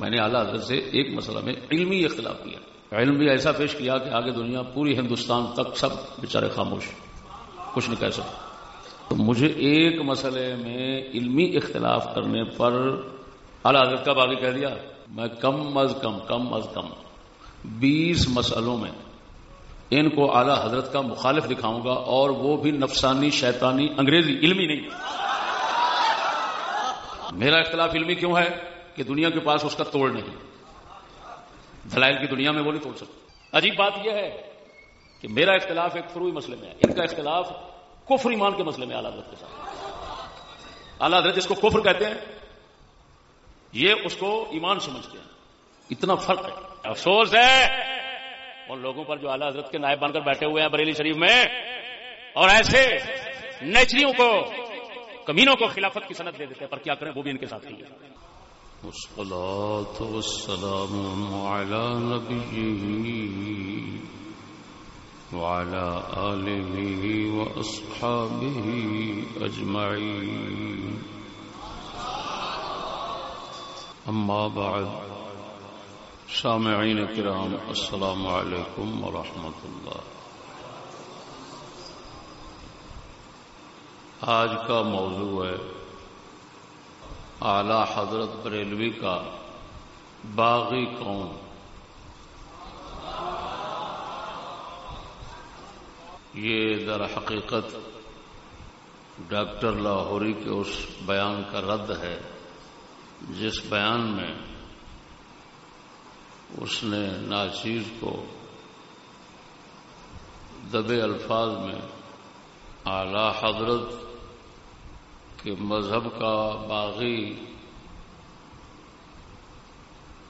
میں نے اعلیٰ حضرت سے ایک مسئلہ میں علمی اختلاف کیا۔ علم بھی ایسا پیش کیا کہ آگے دنیا پوری ہندوستان تک سب بیچارے خاموش کچھ نہیں کہہ سکتے۔ تو مجھے ایک مسئلے میں علمی اختلاف کرنے پر اعلیٰ حضرت کا باغی کہہ دیا، میں کم از کم کم از کم بیس مسئلوں میں ان کو اعلی حضرت کا مخالف دکھاؤں گا اور وہ بھی نفسانی، شیطانی، انگریزی، علمی نہیں۔ میرا اختلاف علمی کیوں ہے؟ کہ دنیا کے پاس اس کا توڑ نہیں۔ دلائل کی دنیا میں وہ نہیں توڑ سکتا۔ عجیب بات یہ ہے کہ میرا اختلاف ایک فروئی مسئلے میں ہے۔ ان کا اختلاف کفر ایمان کے مسئلے میں اعلیٰ حضرت کے ساتھ۔ اعلیٰ حضرت جس کو کفر کہتے ہیں، یہ اس کو ایمان سمجھتے ہیں۔ اتنا فرق ہے۔ افسوس ہے۔ ان لوگوں پر جو اعلیٰ حضرت کے نائب بن کر بیٹھے ہوئے ہیں بریلی شریف میں، اور ایسے نیچریوں کو، کمینوں کو خلافت کی صنعت دے دیتے ہیں، پر کیا کریں؟ وہ بھی ان کے ساتھ ہی والصلاة والسلام على نبيه وعلى آله وأصحابه أجمعين. أما بعد، سامعين كرام السلام عليكم ورحمة الله. آج کا موضوع ہے اعلی حضرت بریلوی کا باغی قوم۔ یہ در حقیقت ڈاکٹر لاہوری کے اس بیان کا رد ہے، جس بیان میں اس نے ناچیز کو دبے الفاظ میں اعلی حضرت کے مذہب کا باغی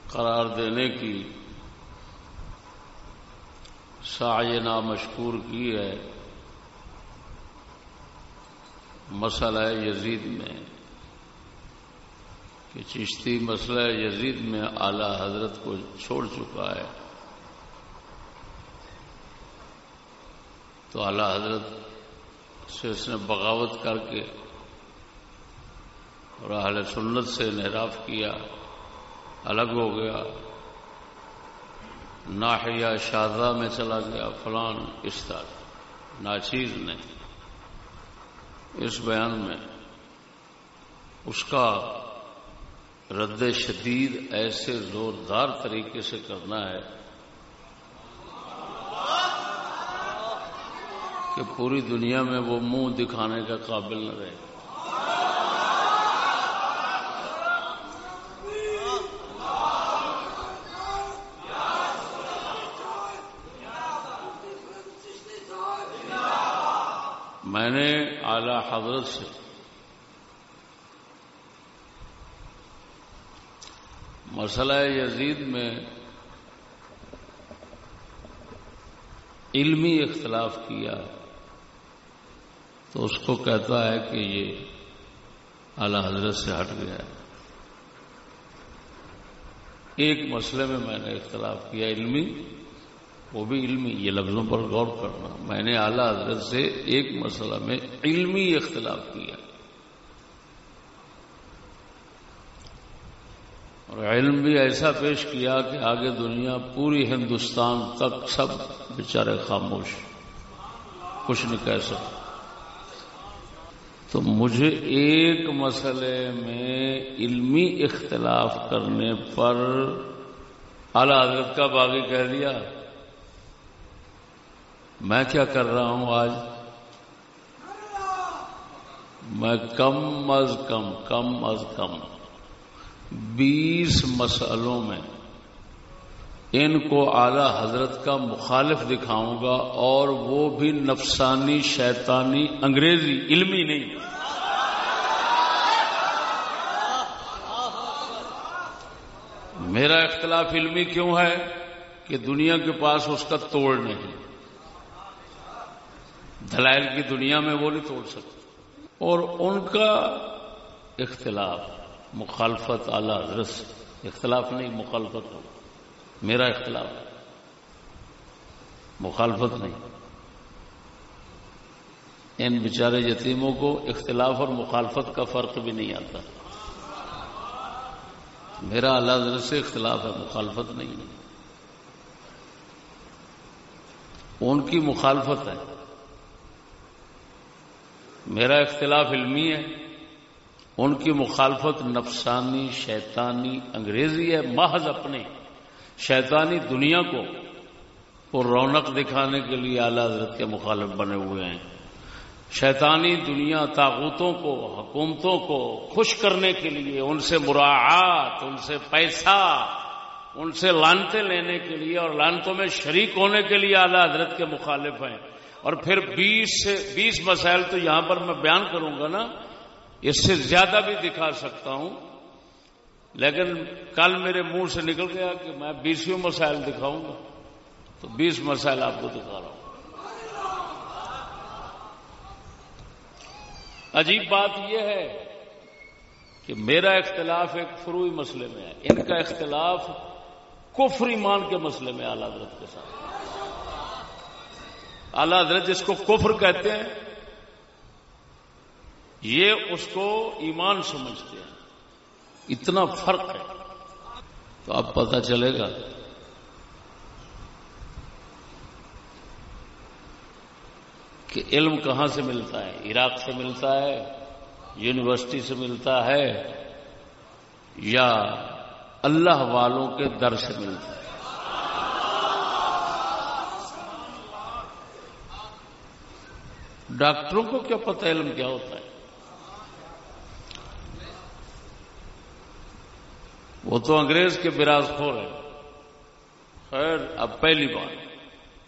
قرار دینے کی سائے نامشکور کی ہے مسئلہ یزید میں کہ چشتی مسئلہ یزید میں اعلی حضرت کو چھوڑ چکا ہے۔ تو اعلی حضرت سے اس نے بغاوت کر کے اور اہل سنت سے انحراف کیا، الگ ہو گیا، ناحیہ شادہ میں چلا گیا، فلان اس طرح، ناچیز نے اس بیان میں اس کا رد شدید ایسے زوردار طریقے سے کرنا ہے کہ پوری دنیا میں وہ منہ دکھانے کا قابل نہ رہے۔ میں نے اعلی حضرت سے مسئلہ یزید میں علمی اختلاف کیا تو اس کو کہتا ہے کہ یہ اعلی حضرت سے ہٹ گیا ہے۔ ایک مسئلے میں میں نے اختلاف کیا، علمی وہ بھی علمی، یہ لفظوں پر غور کرنا۔ میں نے اعلی حضرت سے ایک مسئلہ میں علمی اختلاف کیا۔ اور علم بھی ایسا پیش کیا کہ آگے دنیا پوری ہندوستان تک سب بیچارے خاموش، کچھ نہیں کہہ سکتے۔ تو مجھے ایک مسئلے میں علمی اختلاف کرنے پر اعلی حضرت کا باغی کہہ دیا۔ میں کیا کر رہا ہوں آج؟ میں کم از کم کم از کم بیس مسئلوں میں ان کو اعلی حضرت کا مخالف دکھاؤں گا اور وہ بھی نفسانی، شیطانی، انگریزی، علمی نہیں۔ میرا اختلاف علمی کیوں ہے کہ دنیا کے پاس اس کا توڑ نہیں۔ دلائل کی دنیا میں وہ نہیں توڑ سکتے۔ اور ان کا اختلاف، مخالفت اعلی حضرت اختلاف نہیں، مخالفت ہو۔ میرا اختلاف۔ مخالفت نہیں۔ ان بیچارے یتیموں کو اختلاف اور مخالفت کا فرق بھی نہیں آتا۔ میرا اللہ سے اختلاف ہے، مخالفت نہیں ہے۔ ان کی مخالفت ہے۔ میرا اختلاف علمی ہے، ان کی مخالفت نفسانی، شیطانی، انگریزی ہے، محض اپنے۔ شیطانی دنیا کو اور رونق دکھانے کے لیے اعلی حضرت کے مخالف بنے ہوئے ہیں۔ شیطانی دنیا طاقتوں کو، حکومتوں کو خوش کرنے کے لیے، ان سے مراعات، ان سے پیسہ، ان سے لانتے لینے کے لیے اور لانتوں میں شریک ہونے کے لیے اعلی حضرت کے مخالف ہیں۔ اور پھر بیس سے بیس مسائل تو یہاں پر میں بیان کروں گا نا، اس سے زیادہ بھی دکھا سکتا ہوں۔ لیکن کل میرے منہ سے نکل گیا کہ میں بیسوں مسائل دکھاؤں گا۔ تو بیس مسائل آپ کو دکھا رہا ہوں۔ عجیب بات یہ ہے کہ میرا اختلاف ایک فروئی مسئلے میں ہے۔ ان کا اختلاف کفر ایمان کے مسئلے میں اعلی حضرت کے ساتھ۔ اعلی حضرت جس کو کفر کہتے ہیں، یہ اس کو ایمان سمجھتے ہیں۔ اتنا فرق ہے۔ تو اب پتہ چلے گا۔ کہ علم کہاں سے ملتا ہے؟ عراق سے ملتا ہے، یونیورسٹی سے ملتا ہے، یا اللہ والوں کے در سے ملتا ہے۔ ڈاکٹروں کو کیا پتہ علم کیا ہوتا ہے؟ وہ تو انگریز کے براز خور ہے خیر، اب پہلی بار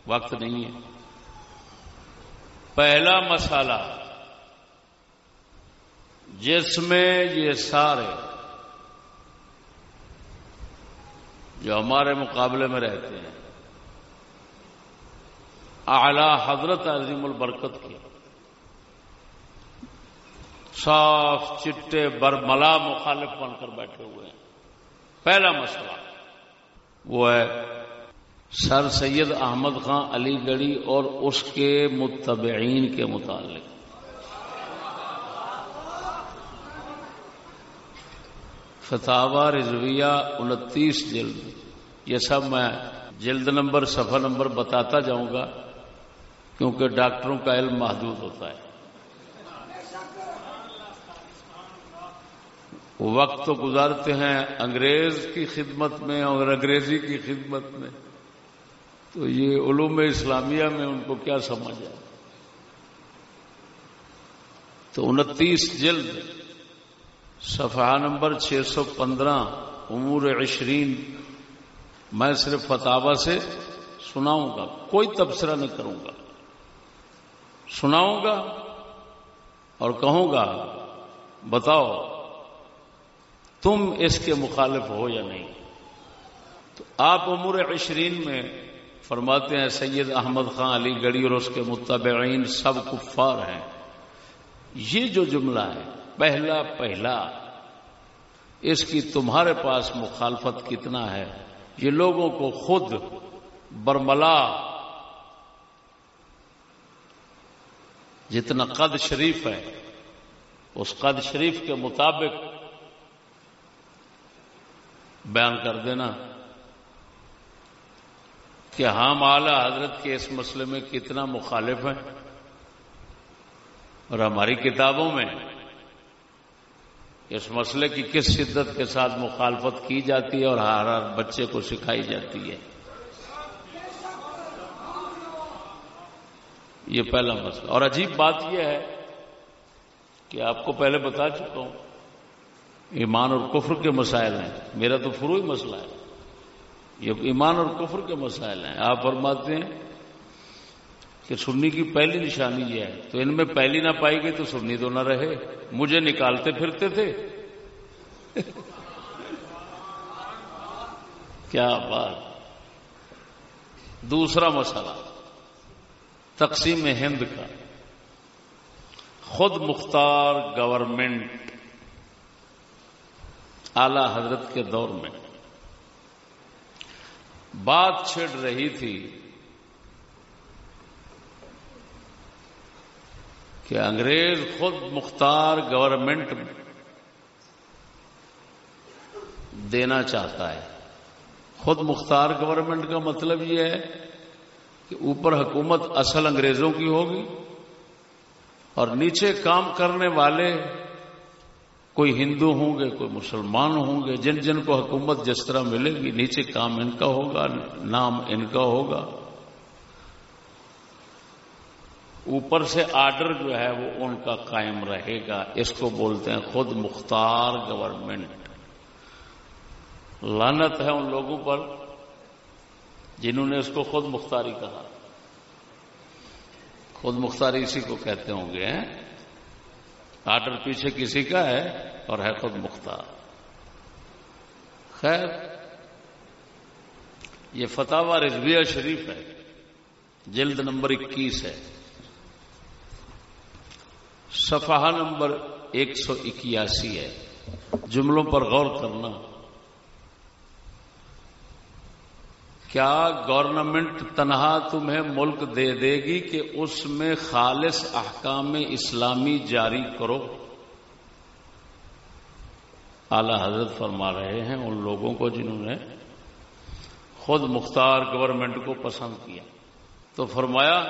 وقت نہیں ہے۔ پہلا مسالہ جس میں یہ سارے جو ہمارے مقابلے میں رہتے ہیں، اعلی حضرت عظیم البرکت کی صاف چٹے برملا مخالف بن کر بیٹھے ہوئے ہیں۔ پہلا مسئلہ وہ ہے، سر سید احمد خان علی گڑھی اور اس کے متبعین کے متعلق۔ فتح رضویہ انتیس جلد۔ یہ سب میں جلد نمبر، صفحہ نمبر بتاتا جاؤں گا، کیونکہ ڈاکٹروں کا علم محدود ہوتا ہے۔ وقت تو گزارتے ہیں انگریز کی خدمت میں اور انگریزی کی خدمت میں۔ تو یہ علوم اسلامیہ میں ان کو کیا سمجھ آئے؟ تو انتیس جلد، صفحہ نمبر چھ سو پندرہ، امور عشرین۔ میں صرف فتوا سے سناؤں گا، کوئی تبصرہ نہیں کروں گا۔ سناؤں گا اور کہوں گا، بتاؤ تم اس کے مخالف ہو یا نہیں؟ تو آپ امور عشرین میں فرماتے ہیں، سید احمد خان علی گڑھی اور اس کے متبعین سب کفار ہیں۔ یہ جو جملہ ہے، پہلا پہلا، اس کی تمہارے پاس مخالفت کتنا ہے؟ یہ لوگوں کو خود برملا، جتنا قد شریف ہے، اس قد شریف کے مطابق بیان کر دینا کہ ہاں ہم اعلی حضرت کے اس مسئلے میں کتنا مخالف ہیں اور ہماری کتابوں میں اس مسئلے کی کس شدت کے ساتھ مخالفت کی جاتی ہے اور ہر ہر بچے کو سکھائی جاتی ہے یہ پہلا مسئلہ اور عجیب بات یہ ہے کہ آپ کو پہلے بتا چکا ہوں ایمان اور کفر کے مسائل ہیں۔ میرا تو فروئی مسئلہ ہے۔ یہ ایمان اور کفر کے مسائل ہیں۔ آپ فرماتے ہیں کہ سنی کی پہلی نشانی یہ ہے۔ تو ان میں پہلی نہ پائی گئی تو سنی تو نہ رہے۔ مجھے نکالتے پھرتے تھے۔ کیا بات۔ دوسرا مسئلہ۔ تقسیم ہند کا۔ خود مختار گورنمنٹ اعلی حضرت کے دور میں بات چھڑ رہی تھی کہ انگریز خود مختار گورنمنٹ دینا چاہتا ہے۔ خود مختار گورنمنٹ کا مطلب یہ ہے کہ اوپر حکومت اصل انگریزوں کی ہوگی اور نیچے کام کرنے والے کوئی ہندو ہوں گے، کوئی مسلمان ہوں گے، جن جن کو حکومت جس طرح ملے گی، نیچے کام ان کا ہوگا، نام ان کا ہوگا۔ اوپر سے آرڈر جو ہے وہ ان کا قائم رہے گا۔ اس کو بولتے ہیں خود مختار گورنمنٹ۔ لانت ہے ان لوگوں پر جنہوں نے اس کو خود مختاری کہا۔ خود مختاری اسی کو کہتے ہوں گے۔ آرڈر پیچھے کسی کا ہے اور ہے خود مختار۔ خیر، یہ فتح رضویہ شریف ہے۔ جلد نمبر اکیس ہے۔ صفحہ نمبر ایک سو اکیاسی ہے۔ جملوں پر غور کرنا۔ کیا گورنمنٹ تنہا تمہیں ملک دے دے گی کہ اس میں خالص احکام اسلامی جاری کرو؟ اعلی حضرت فرما رہے ہیں ان لوگوں کو جنہوں نے خود مختار گورنمنٹ کو پسند کیا۔ تو فرمایا،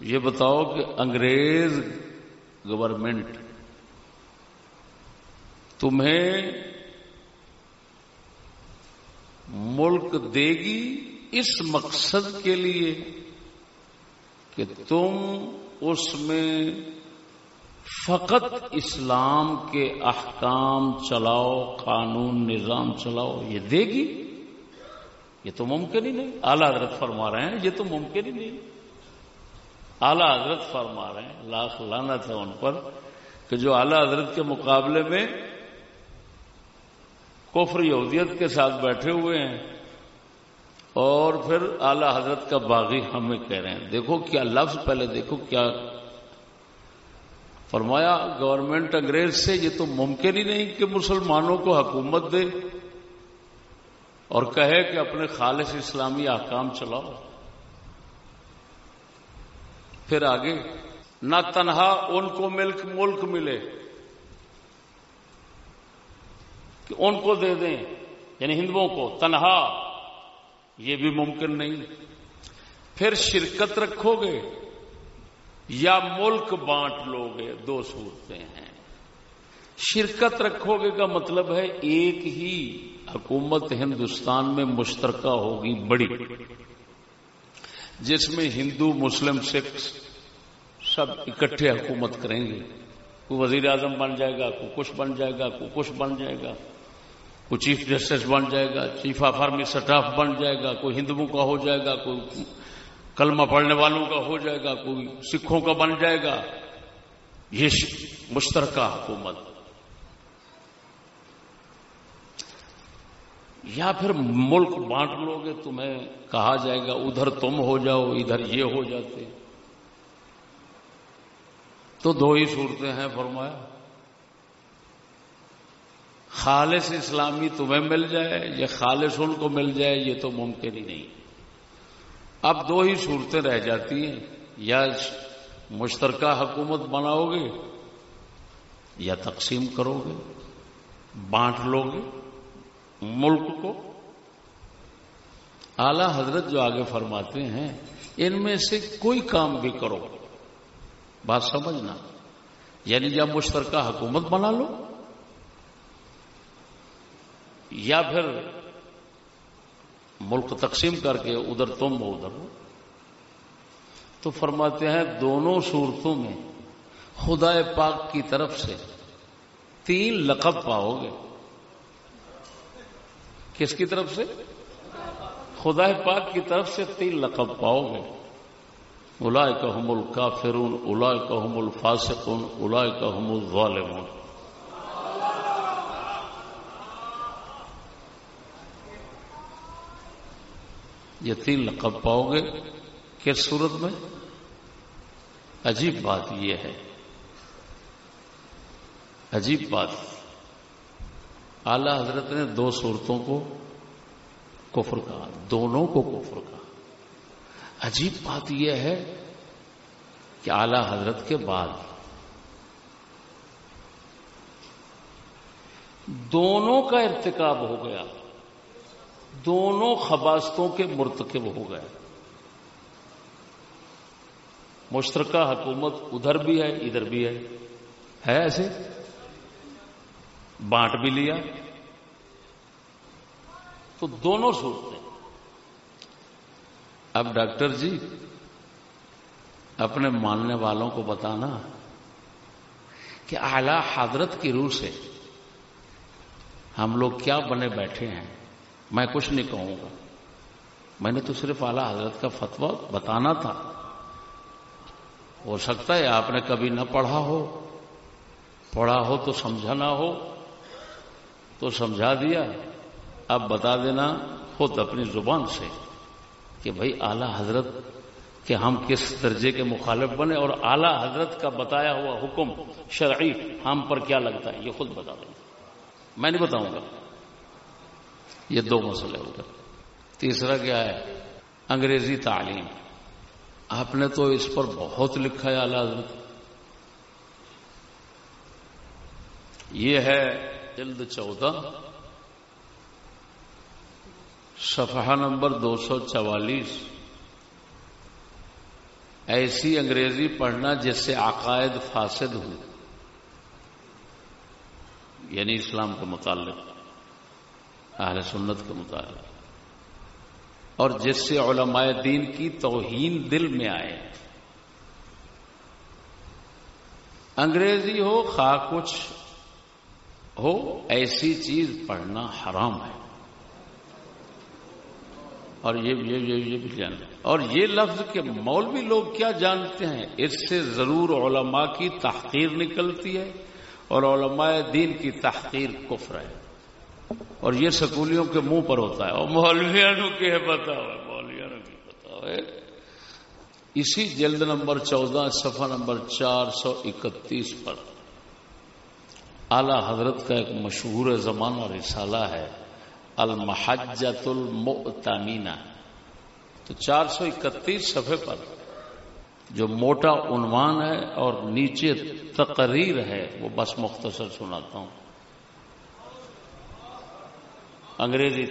یہ بتاؤ کہ انگریز گورنمنٹ تمہیں ملک دے گی اس مقصد کے لیے کہ تم اس میں فقط اسلام کے احکام چلاؤ، قانون، نظام چلاؤ، یہ دے گی؟ یہ تو ممکن ہی نہیں۔ اعلی حضرت فرما رہے ہیں، یہ تو ممکن ہی نہیں۔ اعلی حضرت فرما رہے ہیں، لاکھ لانت ہے ان پر کہ جو اعلی حضرت کے مقابلے میں کفر یہودیت کے ساتھ بیٹھے ہوئے ہیں اور پھر اعلی حضرت کا باغی ہمیں کہہ رہے ہیں۔ دیکھو کیا لفظ، پہلے دیکھو کیا فرمایا، گورنمنٹ انگریز سے یہ تو ممکن ہی نہیں کہ مسلمانوں کو حکومت دے اور کہے کہ اپنے خالص اسلامی احکام چلاؤ۔ پھر آگے، نہ تنہا ان کو ملک ملک ملے۔ کہ ان کو دے دیں یعنی ہندوؤں کو، تنہا، یہ بھی ممکن نہیں۔ پھر شرکت رکھو گے یا ملک بانٹ لو گے، دو صورتیں ہیں۔ شرکت رکھو گے کا مطلب ہے ایک ہی حکومت ہندوستان میں مشترکہ ہوگی، بڑی۔ جس میں ہندو، مسلم، سکھ سب اکٹھے حکومت کریں گے۔ کوئی وزیر اعظم بن جائے گا، کوئی کچھ بن جائے گا، کوئی کچھ بن جائے گا۔ کوئی چیف جسٹس بن جائے گا، چیف آف آرمی سٹاف بن جائے گا، کوئی ہندوؤں کا ہو جائے گا، کوئی کلمہ پڑھنے والوں کا ہو جائے گا، کوئی سکھوں کا بن جائے گا۔ یہ مشترکہ حکومت۔ یا پھر ملک بانٹ لو گے تمہیں کہا جائے گا، ادھر تم ہو جاؤ، ادھر یہ ہو جاتے۔ تو دو ہی صورتیں ہیں، فرمایا۔ خالص اسلامی تمہیں مل جائے یا خالص ان کو مل جائے، یہ تو ممکن ہی نہیں۔ اب دو ہی صورتیں رہ جاتی ہیں۔ یا مشترکہ حکومت بناؤ گے، یا تقسیم کرو گے، بانٹ لو گے ملک کو۔ اعلی حضرت جو آگے فرماتے ہیں، ان میں سے کوئی کام بھی کرو۔ بات سمجھنا۔ یعنی یا مشترکہ حکومت بنا لو یا پھر ملک تقسیم کر کے ادھر تم ہو ادھر۔ تو فرماتے ہیں دونوں صورتوں میں خدا پاک کی طرف سے تین لقب پاؤ گے۔ کس کی طرف سے؟ خدا پاک کی طرف سے تین لقب پاؤ گے۔ الا کا حم الکافرون الا کا حم الفاسقون الا کا حم الظالمون۔ یہ تین لقب پاؤ گے کس صورت میں عجیب بات یہ ہے۔ عجیب بات۔ اعلی حضرت نے دو صورتوں کو کفر کہا، دونوں کو کفر کہا۔ عجیب بات یہ ہے کہ اعلی حضرت کے بعد دونوں کا ارتکاب ہو گیا۔ دونوں خباستوں کے مرتکب ہو گئے۔ مشترکہ حکومت ادھر بھی ہے، ادھر بھی ہے۔ ہے ایسے؟ بانٹ بھی لیا۔ تو دونوں سوچتے ہیں۔ اب ڈاکٹر جی اپنے ماننے والوں کو بتانا کہ اعلی حضرت کی روح سے ہم لوگ کیا بنے بیٹھے ہیں۔ میں کچھ نہیں کہوں گا۔ میں نے تو صرف اعلی حضرت کا فتویٰ بتانا تھا۔ ہو سکتا ہے آپ نے کبھی نہ پڑھا ہو۔ پڑھا ہو تو سمجھا نہ ہو۔ تو سمجھا دیا۔ اب بتا دینا خود اپنی زبان سے کہ بھائی اعلی حضرت کہ ہم کس درجے کے مخالف بنے اور اعلی حضرت کا بتایا ہوا حکم شرعی ہم پر کیا لگتا ہے، یہ خود بتا دیں۔ میں نہیں بتاؤں گا۔ یہ دو مسئلے ہو گئے۔ تیسرا کیا ہے؟ انگریزی تعلیم۔ آپ نے تو اس پر بہت لکھا ہے اعلی یہ ہے جلد چودہ، صفحہ نمبر دو سو چوالیس۔ ایسی انگریزی پڑھنا جس سے عقائد فاسد ہو یعنی اسلام کے متعلق۔ اہل سنت کے متعلق۔ اور جس سے علماء دین کی توہین دل میں آئے۔ انگریزی ہو خواہ کچھ ہو ایسی چیز پڑھنا حرام ہے۔ اور یہ یہ یہ, یہ بھی جان اور یہ لفظ کے مولوی لوگ کیا جانتے ہیں اس سے ضرور علماء کی تحقیر نکلتی ہے اور علماء دین کی تحقیر کفر ہے۔ اور یہ سکولیوں کے منہ پر ہوتا ہے۔ اور مولویانوں کی ہے پتا ہو مولویانوں کی پتا اسی جلد نمبر چودہ، صفحہ نمبر چار سو اکتیس پر اعلی حضرت کا ایک مشہور زمانہ رسالہ ہے المحجت المؤتمینہ تو چار سو اکتیس صفحے پر جو موٹا عنوان ہے اور نیچے تقریر ہے، وہ بس مختصر سناتا ہوں۔ انگریزی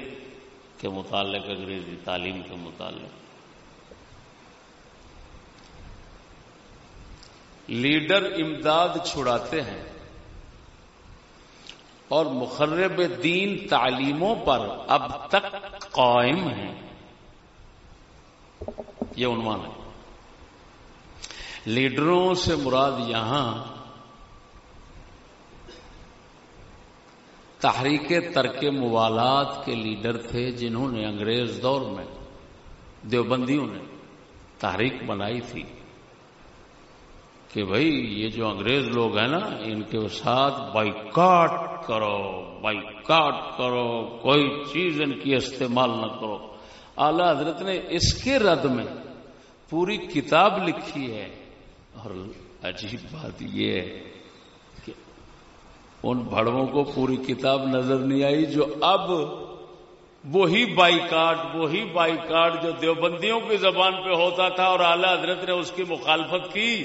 کے متعلق، انگریزی تعلیم کے متعلق۔ لیڈر امداد چھڑاتے ہیں اور مخرب دین تعلیموں پر اب تک قائم ہیں۔ یہ عنوان ہے۔ لیڈروں سے مراد یہاں تحریک ترک موالات کے لیڈر تھے جنہوں نے انگریز دور میں دیوبندیوں نے تحریک بنائی تھی کہ بھائی یہ جو انگریز لوگ ہیں نا، ان کے ساتھ بائیکاٹ کرو بائیکاٹ کرو، کوئی چیز ان کی استعمال نہ کرو۔ اعلی حضرت نے اس کے رد میں پوری کتاب لکھی ہے اور عجیب بات یہ ہے ان بڑوں کو پوری کتاب نظر نہیں آئی جو اب وہی بائی کاٹ وہی بائی کاٹ جو دیوبندیوں کی زبان پہ ہوتا تھا اور اعلی حضرت نے اس کی مخالفت کی۔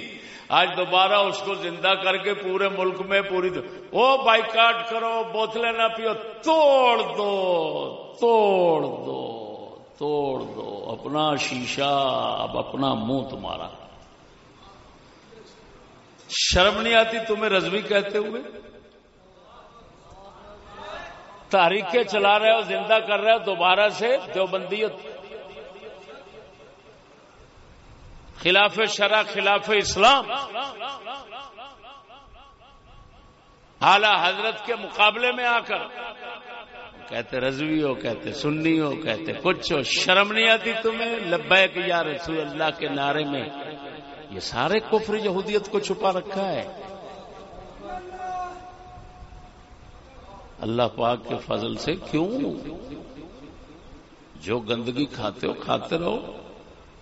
آج دوبارہ اس کو زندہ کر کے پورے ملک میں پوری وہ بائی کاٹ کرو، بوتلیں نہ پیو، توڑ دو توڑ دو توڑ دو۔ اپنا شیشہ، اب اپنا منہ تمہارا۔ شرم نہیں آتی تمہیں رضوی کہتے ہوئے؟ تاریخیں چلا رہے ہو، زندہ کر رہے ہو، دوبارہ سے دیوبندیت۔ خلاف شرع، خلاف اسلام۔ اعلی حضرت کے مقابلے میں آ کر۔ کہتے رضوی ہو، کہتے سنی ہو، کہتے کچھ ہو، شرم نہیں آتی تمہیں؟ لبیک یا رسول اللہ کے نعرے میں۔ یہ سارے کفر یہودیت کو چھپا رکھا ہے۔ اللہ پاک کے فضل سے کیوں؟ جو گندگی کھاتے ہو، کھاتے رہو۔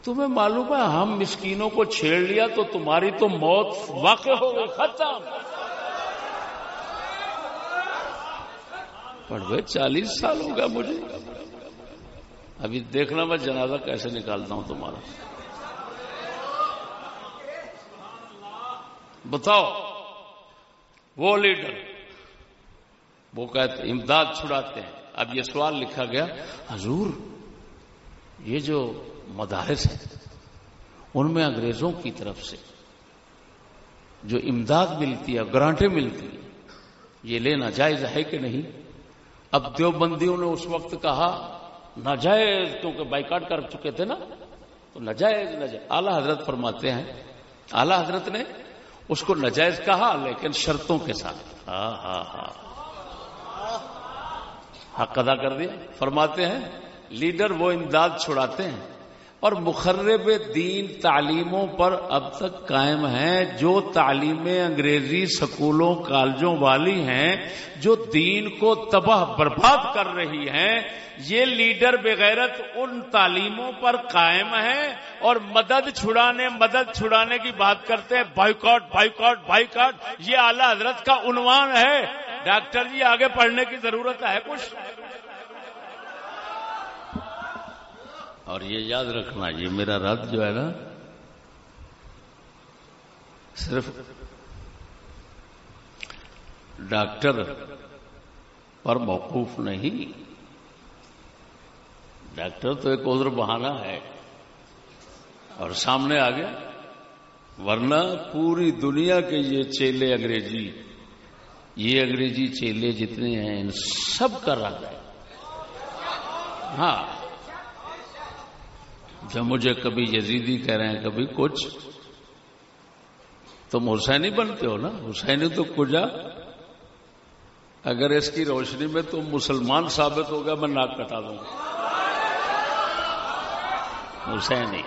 تمہیں معلوم ہے، ہم مسکینوں کو چھیڑ لیا تو تمہاری تو موت واقع ہو گئی، ختم۔ پڑھ چالیس سال ہو گیا مجھے۔ ابھی دیکھنا میں جنازہ کیسے نکالتا ہوں تمہارا۔ بتاؤ، وہ لیڈر وہ کہتے امداد چھڑاتے ہیں۔ اب یہ سوال لکھا گیا، حضور، یہ جو مدارس ہیں، ان میں انگریزوں کی طرف سے جو امداد ملتی ہے، گرانٹیں ملتی ہیں، یہ لینا جائز ہے کہ نہیں؟ اب دیوبندیوں نے اس وقت کہا، ناجائز، کیونکہ بائیکاٹ کر چکے تھے نا، تو نجائز نجائز اعلی حضرت فرماتے ہیں، اعلی حضرت نے اس کو نجائز کہا، لیکن شرطوں کے ساتھ۔ ہاں ہاں ہاں۔ حق ادا کر دیا۔ فرماتے ہیں، لیڈر وہ امداد چھڑاتے ہیں۔ اور مخرب دین تعلیموں پر اب تک قائم ہیں جو تعلیمیں انگریزی سکولوں، کالجوں والی ہیں، جو دین کو تباہ برباد کر رہی ہیں۔ یہ لیڈر بغیرت ان تعلیموں پر قائم ہیں۔ اور مدد چھڑانے مدد چھڑانے کی بات کرتے ہیں۔ بائیکاٹ بائیکاٹ بائیکاٹ، یہ اعلی حضرت کا عنوان ہے۔ ڈاکٹر جی آگے پڑھنے کی ضرورت ہے کچھ؟ اور یہ یاد رکھنا یہ میرا رد جو ہے نا، صرف ڈاکٹر پر موقوف نہیں۔ ڈاکٹر تو ایک عذر بہانہ ہے۔ اور سامنے آ گیا ورنہ پوری دنیا کے یہ چیلے انگریزی یہ انگریزی چیلے جتنے ہیں، ان سب کا رد ہے۔ ہاں۔ جب مجھے کبھی یزیدی کہہ رہے ہیں، کبھی کچھ، تم حسینی بنتے ہو نا؟ حسینی تو کجا؟ اگر اس کی روشنی میں تم مسلمان ثابت ہوگا میں ناک کٹا دوں گا۔ حسینی۔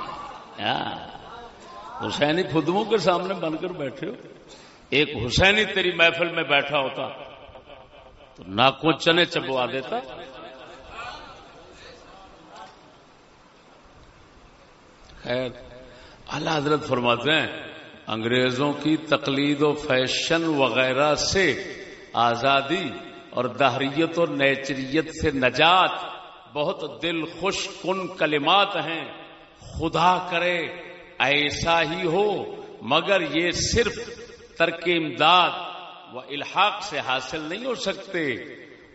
ہاں۔ حسینی خدموں کے سامنے بن کر بیٹھے ہو۔ ایک حسینی تیری محفل میں بیٹھا ہوتا تو ناکوں چنے چبوا دیتا خیر، اللہ حضرت فرماتے ہیں، انگریزوں کی تقلید و فیشن وغیرہ سے آزادی اور دہریت اور نیچریت سے نجات بہت دل خوش کن کلمات ہیں۔ خدا کرے، ایسا ہی ہو، مگر یہ صرف ترک امداد و الحاق سے حاصل نہیں ہو سکتے،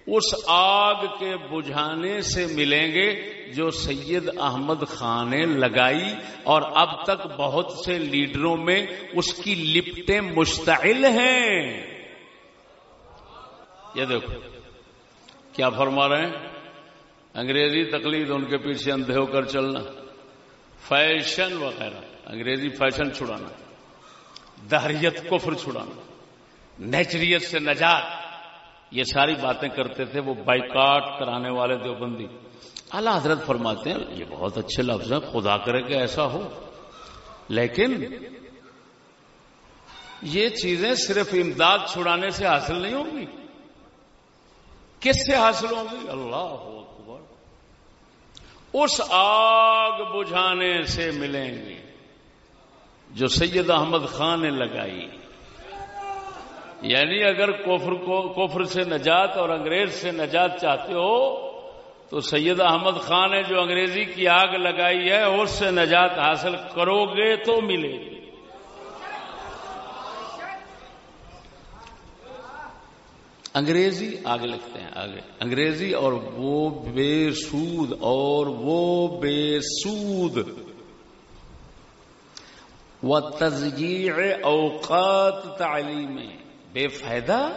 اس آگ کے بجھانے سے ملیں گے جو سید احمد خان نے لگائی اور اب تک بہت سے لیڈروں میں اس کی لپٹیں مشتعل ہیں۔ یہ دیکھو، کیا فرما رہے ہیں؟ انگریزی تقلید ان کے پیچھے اندھے ہو کر چلنا، فیشن وغیرہ، انگریزی فیشن چھڑانا۔ دہریت کفر چھڑانا نیچریت سے نجات۔ یہ ساری باتیں کرتے تھے وہ بائیکاٹ کرانے والے دیوبندی۔ اعلی حضرت فرماتے ہیں، یہ بہت اچھے لفظ ہیں، خدا کرے کہ ایسا ہو۔ لیکن یہ چیزیں صرف امداد چھڑانے سے حاصل نہیں ہوں گی۔ کس سے حاصل ہوں گی؟ اللہ اکبر۔ اس آگ بجھانے سے ملیں گے جو سید احمد خان نے لگائی۔ یعنی اگر کوفر کو کوفر سے نجات اور انگریز سے نجات چاہتے ہو، تو سید احمد خان نے جو انگریزی کی آگ لگائی ہے، اس سے نجات حاصل کرو گے تو ملے گی۔ انگریزی آگے لکھتے ہیں آگے۔ انگریزی اور وہ بے سود اور وہ بے سود۔ و تجگیر اوقات تعلیمیں بے فائدہ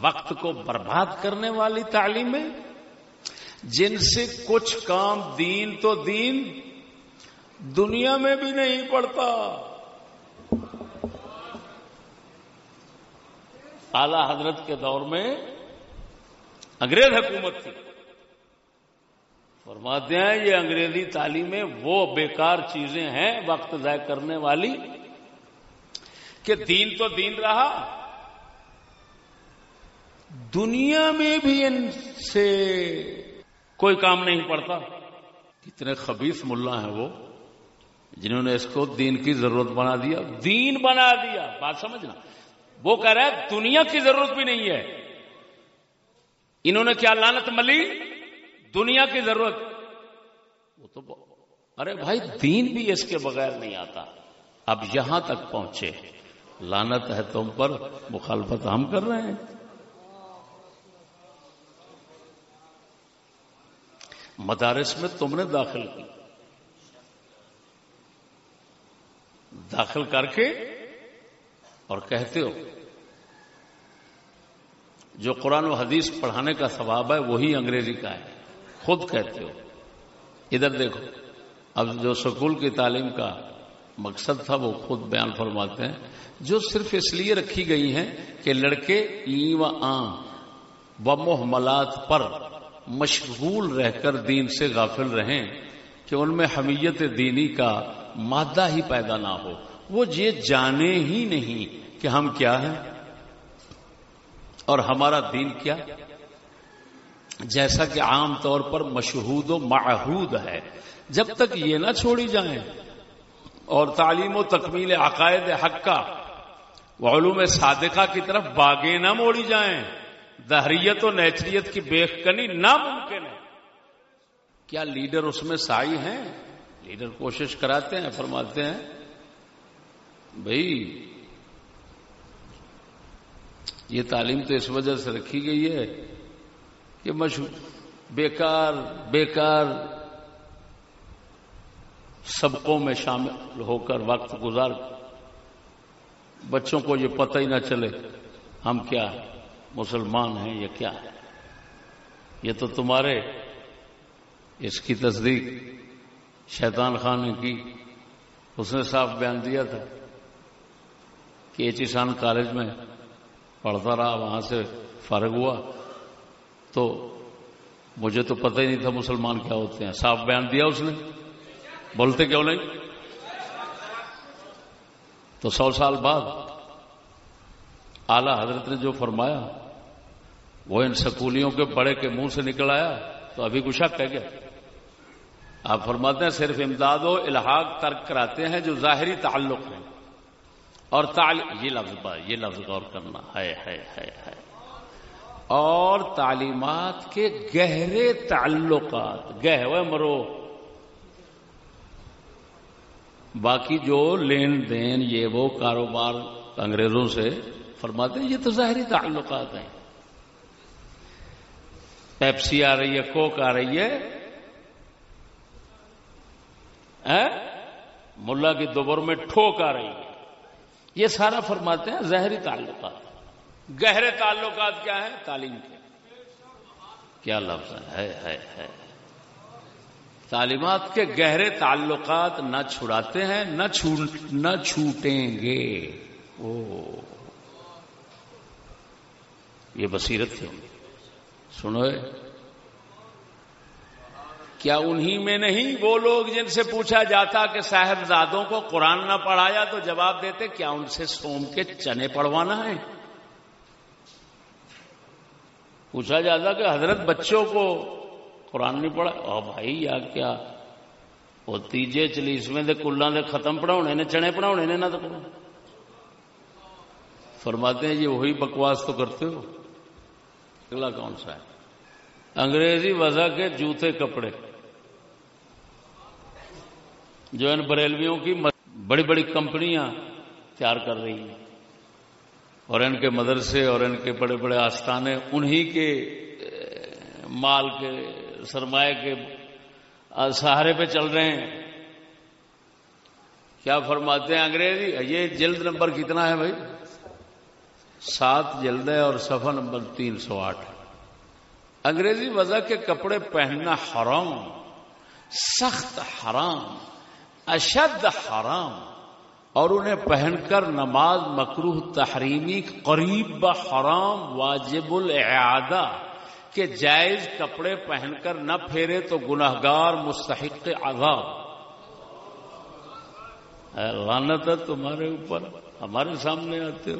وقت کو برباد کرنے والی تعلیمیں جن سے کچھ کام دین تو دین، دنیا میں بھی نہیں پڑتا۔ اعلی حضرت کے دور میں انگریز حکومت تھی۔ فرماتے ہیں یہ انگریزی تعلیمیں وہ بیکار چیزیں ہیں وقت ضائع کرنے والی کہ دین تو دین رہا۔ دنیا میں بھی ان سے کوئی کام نہیں پڑتا۔ کتنے خبیص ملا ہیں وہ جنہوں نے اس کو دین کی ضرورت بنا دیا۔ دین بنا دیا۔ بات سمجھنا۔ وہ کہہ رہا ہے دنیا کی ضرورت بھی نہیں ہے۔ انہوں نے کیا لانت ملی؟ دنیا کی ضرورت۔ وہ تو ارے بھائی، دین بھی اس کے بغیر نہیں آتا۔ اب یہاں تک پہنچے۔ لانت ہے تم پر، مخالفت ہم کر رہے ہیں۔ مدارس میں تم نے داخل کی۔ داخل کر کے اور کہتے ہو۔ جو قرآن و حدیث پڑھانے کا ثواب ہے، وہی انگریزی کا ہے۔ خود کہتے ہو۔ ادھر دیکھو، اب جو سکول کی تعلیم کا مقصد تھا، وہ خود بیان فرماتے ہیں، جو صرف اس لیے رکھی گئی ہیں کہ لڑکے ای و آم و محملات پر مشغول رہ کر دین سے غافل رہیں کہ ان میں حمیت دینی کا مادہ ہی پیدا نہ ہو۔ وہ یہ جانے ہی نہیں کہ ہم کیا ہیں اور ہمارا دین کیا۔ جیسا کہ عام طور پر مشہود و معہود ہے۔ جب تک یہ نہ چھوڑی جائیں اور تعلیم و تکمیل عقائد حق کا علوم صادقہ کی طرف باغیں نہ موڑی جائیں، دہریت و نیچریت کی بیخ کنی ناممکن ہے۔ کیا لیڈر اس میں سائی ہیں؟ لیڈر کوشش کراتے ہیں، فرماتے ہیں بھائی یہ تعلیم تو اس وجہ سے رکھی گئی ہے کہ بیکار بیکار سبقوں میں شامل ہو کر وقت گزار بچوں کو یہ پتہ ہی نہ چلے ہم کیا مسلمان ہیں یا کیا ہے یہ تو تمہارے اس کی تصدیق شیطان خان نے کی اس نے صاف بیان دیا تھا کہ ایچ ایسان کالج میں پڑھتا رہا، وہاں سے فارغ ہوا تو مجھے تو پتہ ہی نہیں تھا مسلمان کیا ہوتے ہیں۔ صاف بیان دیا اس نے؟ بولتے کیوں نہیں؟ تو سو سال بعد اعلی حضرت نے جو فرمایا، وہ ان سکولیوں کے بڑے کے منہ سے نکل آیا، تو ابھی کچھ شک ہے کیا؟ آپ فرماتے ہیں صرف امداد و الحاق ترک کراتے ہیں جو ظاہری تعلق ہے اور یہ لفظ یہ لفظ غور کرنا۔ ہے ہے ہے ہے اور تعلیمات کے گہرے تعلقات گہوے مرو۔ باقی جو لین دین، یہ وہ کاروبار انگریزوں سے فرماتے ہیں، یہ تو ظاہری تعلقات ہیں۔ پیپسی آ رہی ہے، کوک آ رہی ہے۔ ملا کی دوبر میں ٹھوک آ رہی ہے۔ یہ سارا فرماتے ہیں ظاہری تعلقات۔ گہرے تعلقات کیا ہیں؟ تعلیم کے۔ کیا لفظ ہے؟ ہے ہے تعلیمات کے گہرے تعلقات نہ چھڑاتے ہیں، نہ نہ چھوٹیں گے۔ او۔ یہ بصیرت کیوں سنو کیا انہی میں نہیں؟ وہ لوگ جن سے پوچھا جاتا کہ صاحبزادوں کو قرآن نہ پڑھایا تو جواب دیتے، کیا ان سے سوم کے چنے پڑھوانا ہے؟ پوچھا جاتا کہ حضرت بچوں کو قرآن نہیں پڑھا؟ او بھائی یا کیا؟ وہ تیجے چلیسویں دے کلوں دے ختم پڑھاؤنے نے، چنے پڑھاؤنے نے نہ تو فرماتے ہیں، یہ وہی بکواس تو کرتے ہو۔ اگلا کون سا ہے؟ انگریزی وضع کے جوتے کپڑے۔ جو ان بریلویوں کی بڑی بڑی کمپنیاں تیار کر رہی ہیں۔ اور ان کے مدرسے اور ان کے بڑے بڑے آستانے، انہی کے، مال کے، سرمایہ کے سہارے پہ چل رہے ہیں۔ کیا فرماتے ہیں انگریزی؟ یہ جلد نمبر کتنا ہے بھائی؟ سات جلد ہے اور صفحہ نمبر تین سو آٹھ۔ انگریزی وضع کے کپڑے پہننا حرام، سخت حرام، اشد حرام۔ اور انہیں پہن کر نماز مکروح تحریمی قریب حرام واجب العادہ کہ جائز کپڑے پہن کر نہ پھیرے تو گناہ گار مستحق عذاب۔ لانت ہے تمہارے اوپر، ہمارے سامنے آتے ہو۔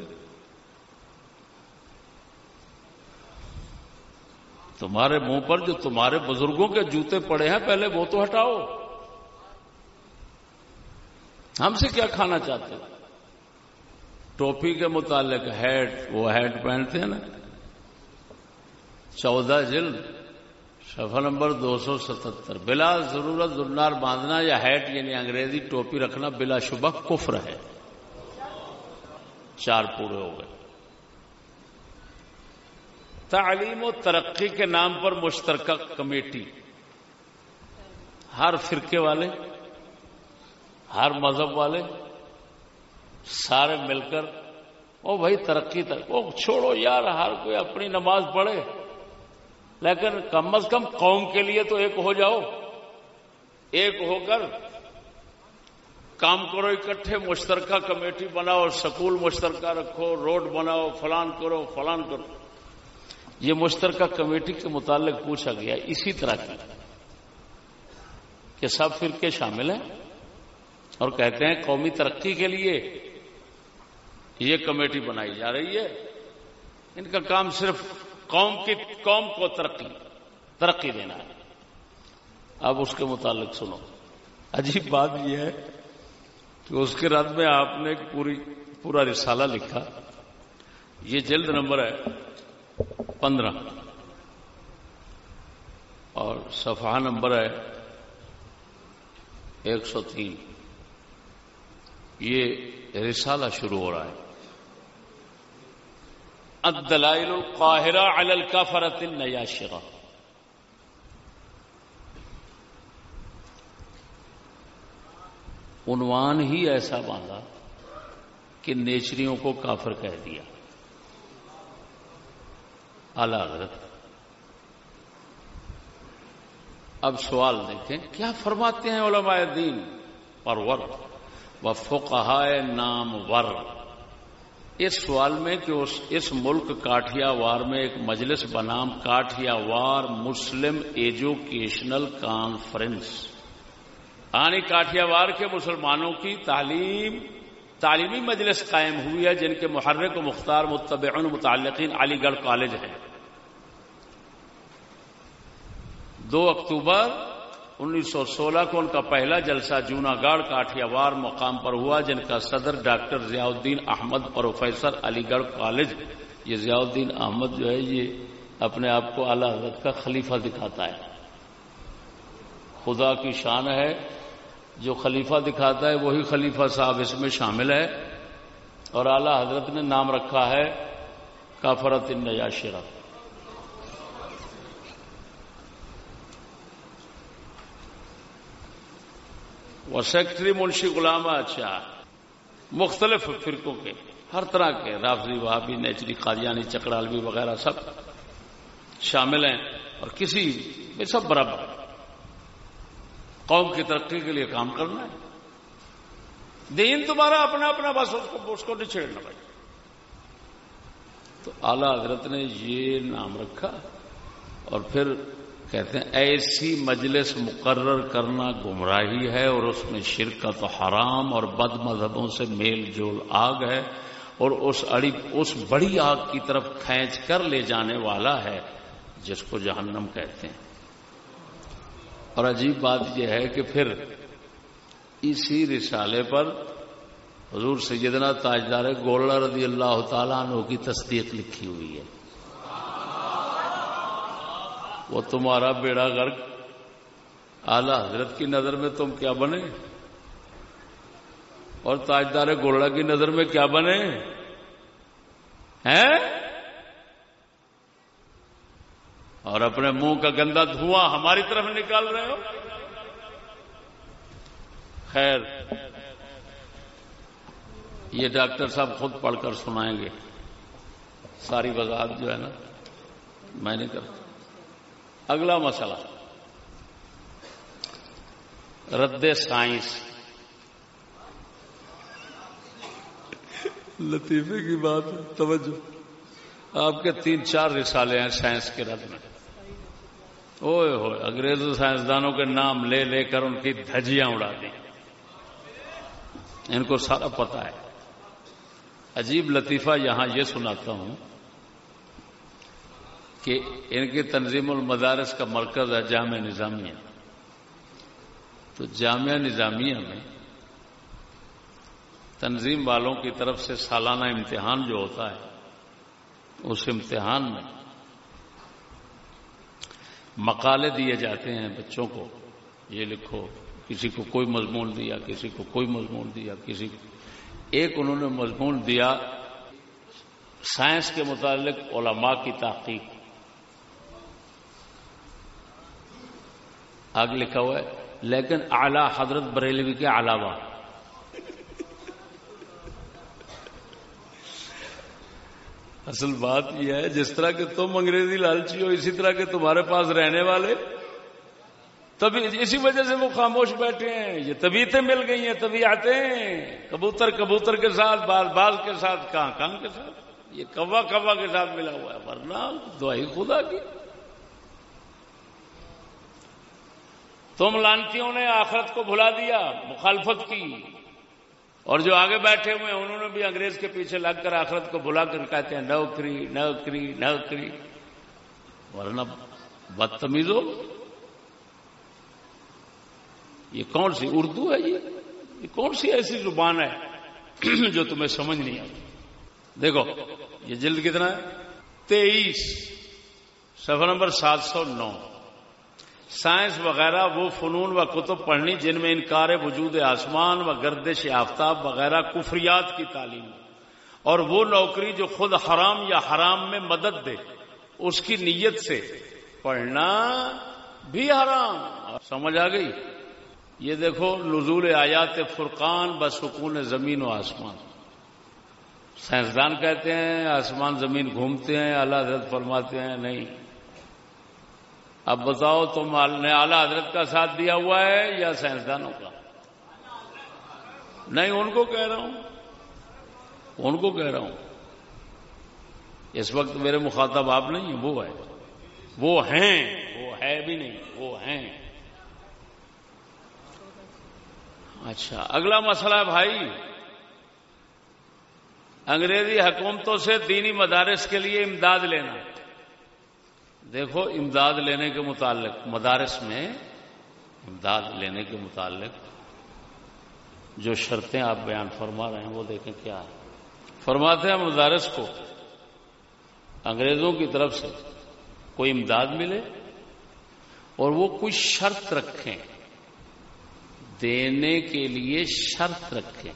تمہارے منہ پر جو تمہارے بزرگوں کے جوتے پڑے ہیں، پہلے وہ تو ہٹاؤ۔ ہم سے کیا کھانا چاہتے ٹوپی کے متعلق ہیٹ وہ ہیٹ پہنتے ہیں نا۔ چودہ جلد سفر نمبر دو سو ستہتر بلا ضرورت زنار باندھنا یا ہیٹ یعنی انگریزی ٹوپی رکھنا بلا شبہ کفر ہے۔ چار پورے ہو گئے۔ تعلیم و ترقی کے نام پر مشترکہ کمیٹی۔ ہر فرقے والے ہر مذہب والے سارے مل کر وہ بھائی ترقی تک وہ چھوڑو یار، ہر کوئی اپنی نماز پڑھے۔ لیکن کم از کم قوم کے لیے تو ایک ہو جاؤ۔ ایک ہو کر کام کرو اکٹھے، مشترکہ کمیٹی بناؤ، سکول مشترکہ رکھو، روڈ بناؤ، فلان کرو فلان کرو۔ یہ مشترکہ کمیٹی کے متعلق پوچھا گیا، اسی طرح کی کہ سب فرقے شامل ہیں؟ اور کہتے ہیں قومی ترقی کے لیے یہ کمیٹی بنائی جا رہی ہے۔ ان کا کام صرف قوم کی قوم کو ترقی ترقی دینا ہے۔ اب اس کے متعلق سنو۔ عجیب بات یہ ہے کہ اس کے رد میں آپ نے ایک پوری پورا رسالہ لکھا۔ یہ جلد نمبر ہے پندرہ۔ اور صفحہ نمبر ہے ایک سو تین۔ یہ رسالہ شروع ہو رہا ہے۔ الدلائل القاہرہ علی الکفرت النیاشرہ عنوان ہی ایسا باندھا کہ نیچریوں کو کافر کہہ دیا۔ اعلی حضرت، اب سوال دیکھیں، کیا فرماتے ہیں علماء دین؟ پرور۔ و فقہائے نام ور۔ اس سوال میں کہ اس اس ملک کاٹیا وار میں ایک مجلس بنام کاٹیا وار مسلم ایجوکیشنل کانفرنس۔ آنی کاٹیا وار کے مسلمانوں کی تعلیم تعلیمی مجلس قائم ہوئی ہے، جن کے محرک و مختار متبع متعلقین علی گڑھ کالج ہے دو اکتوبر انیس سو سولہ کو ان کا پہلا جلسہ جونا گاڑ کاٹیاوار مقام پر ہوا، جن کا صدر ڈاکٹر ضیاء الدین احمد، پروفیسر علی گڑھ کالج، یہ ضیاء الدین احمد جو ہے، یہ اپنے آپ کو اعلی حضرت کا خلیفہ دکھاتا ہے۔ خدا کی شان ہے، جو خلیفہ دکھاتا ہے، وہی خلیفہ صاحب اس میں شامل ہے۔ اور اعلی حضرت نے نام رکھا ہے کافرت النیاشرہ وہ سیکٹری منشی غلامہ اچھا مختلف فرقوں کے، ہر طرح کے، رافضی، وہابی، نیچری، قادیانی، چکرالوی وغیرہ سب شامل ہیں اور کسی میں سب برابر قوم کی ترقی کے لیے کام کرنا ہے۔ دین تمہارا اپنا اپنا، بس اس کو اس کو نہیں چھیڑنا بھائی۔ تو اعلی حضرت نے یہ نام رکھا اور پھر کہتے ہیں، ایسی مجلس مقرر کرنا گمراہی ہے اور اس میں شرکت حرام اور بد مذہبوں سے میل جول آگ ہے اور اس اڑی، اس بڑی آگ کی طرف کھینچ کر لے جانے والا ہے، جس کو جہنم کہتے ہیں۔ اور عجیب بات یہ ہے کہ پھر اسی رسالے پر حضور سیدنا تاجدار گولہ رضی اللہ تعالیٰ عنہ کی تصدیق لکھی ہوئی ہے۔ وہ تمہارا بیڑا غرق۔ اعلی حضرت کی نظر میں تم کیا بنے؟ اور تاجدار گولڑا کی نظر میں کیا بنے؟ ہیں؟ اور اپنے منہ کا گندا دھواں ہماری طرف نکال رہے ہو؟ خیر، یہ ڈاکٹر صاحب خود پڑھ کر سنائیں گے۔ ساری وضاحت جو ہے نا، میں نہیں کرتا۔ اگلا مسئلہ۔ رد سائنس۔ لطیفے کی بات، توجہ۔ آپ کے تین چار رسالے ہیں سائنس کے رد میں۔ اوے ہوئے، انگریز سائنسدانوں کے نام لے لے کر ان کی دھجیاں اڑا دی ان کو سارا پتا ہے۔ عجیب لطیفہ یہاں یہ سناتا ہوں۔ کہ ان کی تنظیم المدارس کا مرکز ہے جامعہ نظامیہ۔ تو جامعہ نظامیہ میں تنظیم والوں کی طرف سے سالانہ امتحان جو ہوتا ہے، اس امتحان میں مقالے دیے جاتے ہیں بچوں کو، یہ لکھو، کسی کو کوئی مضمون دیا، کسی کو کوئی مضمون دیا، کسی کو۔ ایک انہوں نے مضمون دیا سائنس کے متعلق علماء کی تحقیق۔ آگ لکھا ہوا ہے۔ لیکن اعلی حضرت بریلوی کے علاوہ۔ اصل بات یہ ہے، جس طرح کہ تم انگریزی لالچی ہو، اسی طرح کہ تمہارے پاس رہنے والے، تبھی اسی وجہ سے وہ خاموش بیٹھے ہیں۔ یہ طبیعتیں مل گئی ہیں تبھی آتے ہیں کبوتر کبوتر کے ساتھ باز باز کے ساتھ کہاں کہاں کے ساتھ۔ یہ کوا کوا کے ساتھ ملا ہوا ہے۔ ورنہ دعائی خدا کی۔ تم لانتیوں نے آخرت کو بھلا دیا، مخالفت کی۔ اور جو آگے بیٹھے ہوئے ہیں، انہوں نے بھی انگریز کے پیچھے لگ کر آخرت کو بلا کر کہتے ہیں، نوکری نوکری نوکری۔ ورنہ بدتمیز ہو یہ کون سی اردو ہے یہ؟ یہ کون سی ایسی زبان ہے جو تمہیں سمجھ نہیں آتی؟ دیکھو، یہ جلد کتنا ہے؟ تیئیس۔ سفر نمبر سات سو نو۔ سائنس وغیرہ وہ فنون و کتب پڑھنی جن میں انکار وجود آسمان و گردش آفتاب وغیرہ کفریات کی تعلیم اور وہ نوکری جو خود حرام یا حرام میں مدد دے، اس کی نیت سے پڑھنا بھی حرام۔ سمجھ آ گئی؟ یہ دیکھو، نزول آیات فرقان بسکون زمین و آسمان۔ سائنسدان کہتے ہیں، آسمان زمین گھومتے ہیں، اللہ حضرت فرماتے ہیں، نہیں۔ اب بتاؤ تم نے اعلی حضرت کا ساتھ دیا ہوا ہے یا سائنسدانوں کا؟ نہیں، ان کو کہہ رہا ہوں۔ ان کو کہہ رہا ہوں۔ اس وقت میرے مخاطب آپ نہیں ہیں، وہ ہے۔ وہ ہیں، وہ ہے بھی نہیں، وہ ہیں۔ اچھا اگلا مسئلہ ہے بھائی۔ انگریزی حکومتوں سے دینی مدارس کے لیے امداد لینا۔ دیکھو، امداد لینے کے متعلق، مدارس میں امداد لینے کے متعلق جو شرطیں آپ بیان فرما رہے ہیں، وہ دیکھیں کیا ہے۔ فرماتے ہیں مدارس کو، انگریزوں کی طرف سے کوئی امداد ملے اور وہ کوئی شرط رکھیں۔ دینے کے لیے شرط رکھیں۔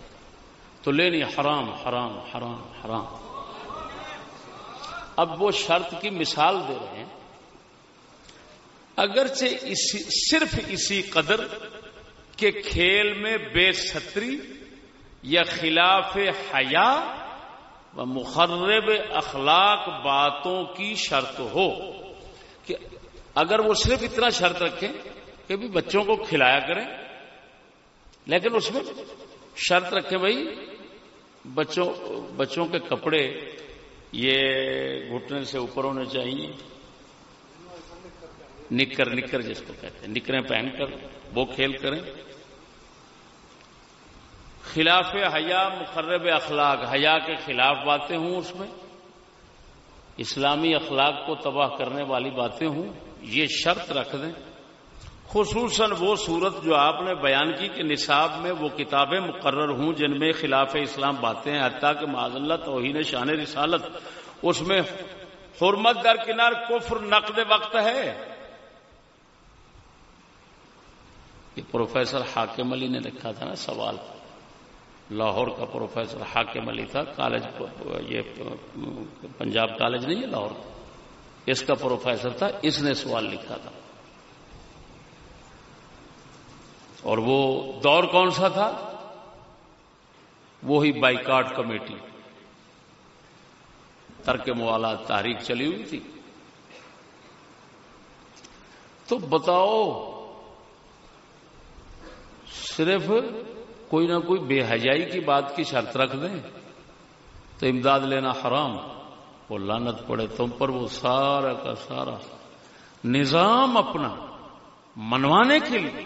تو لینی حرام حرام حرام حرام۔ اب وہ شرط کی مثال دے رہے ہیں۔ اگرچہ اسی صرف اسی قدر کے کھیل میں بے ستری یا خلاف حیا و مخرب اخلاق باتوں کی شرط ہو کہ اگر وہ صرف اتنا شرط رکھیں کہ بھی بچوں کو کھلایا کریں، لیکن اس میں شرط رکھے بھائی، بچوں بچوں کے کپڑے یہ گھٹنے سے اوپر ہونے چاہیے۔ نکر نکر جس کو کہتے ہیں۔ نکریں، پہن کر، وہ کھیل کریں۔ خلاف حیا، مقرب اخلاق۔ حیا کے خلاف باتیں ہوں اس میں۔ اسلامی اخلاق کو تباہ کرنے والی باتیں ہوں۔ یہ شرط رکھ دیں۔ خصوصاً وہ صورت جو آپ نے بیان کی کہ نصاب میں وہ کتابیں مقرر ہوں جن میں خلاف اسلام باتیں ہیں۔ حتیٰ کہ معذ اللہ توہین شان رسالت، اس میں حرمت در کنار کفر نقد وقت ہے۔ یہ پروفیسر حاکم علی نے لکھا تھا نا سوال لاہور کا پروفیسر حاکم علی تھا، کالج، یہ پنجاب کالج نہیں ہے لاہور؟ اس کا پروفیسر تھا، اس نے سوال لکھا تھا۔ اور وہ دور کون سا تھا؟ وہی بائیکاٹ کمیٹی۔ ترک موالات تاریخ چلی ہوئی تھی۔ تو بتاؤ صرف کوئی نہ کوئی بے حجائی کی بات کی شرط رکھ دیں تو امداد لینا حرام، وہ لانت پڑے تم پر، وہ سارا کا سارا نظام اپنا منوانے کے لیے،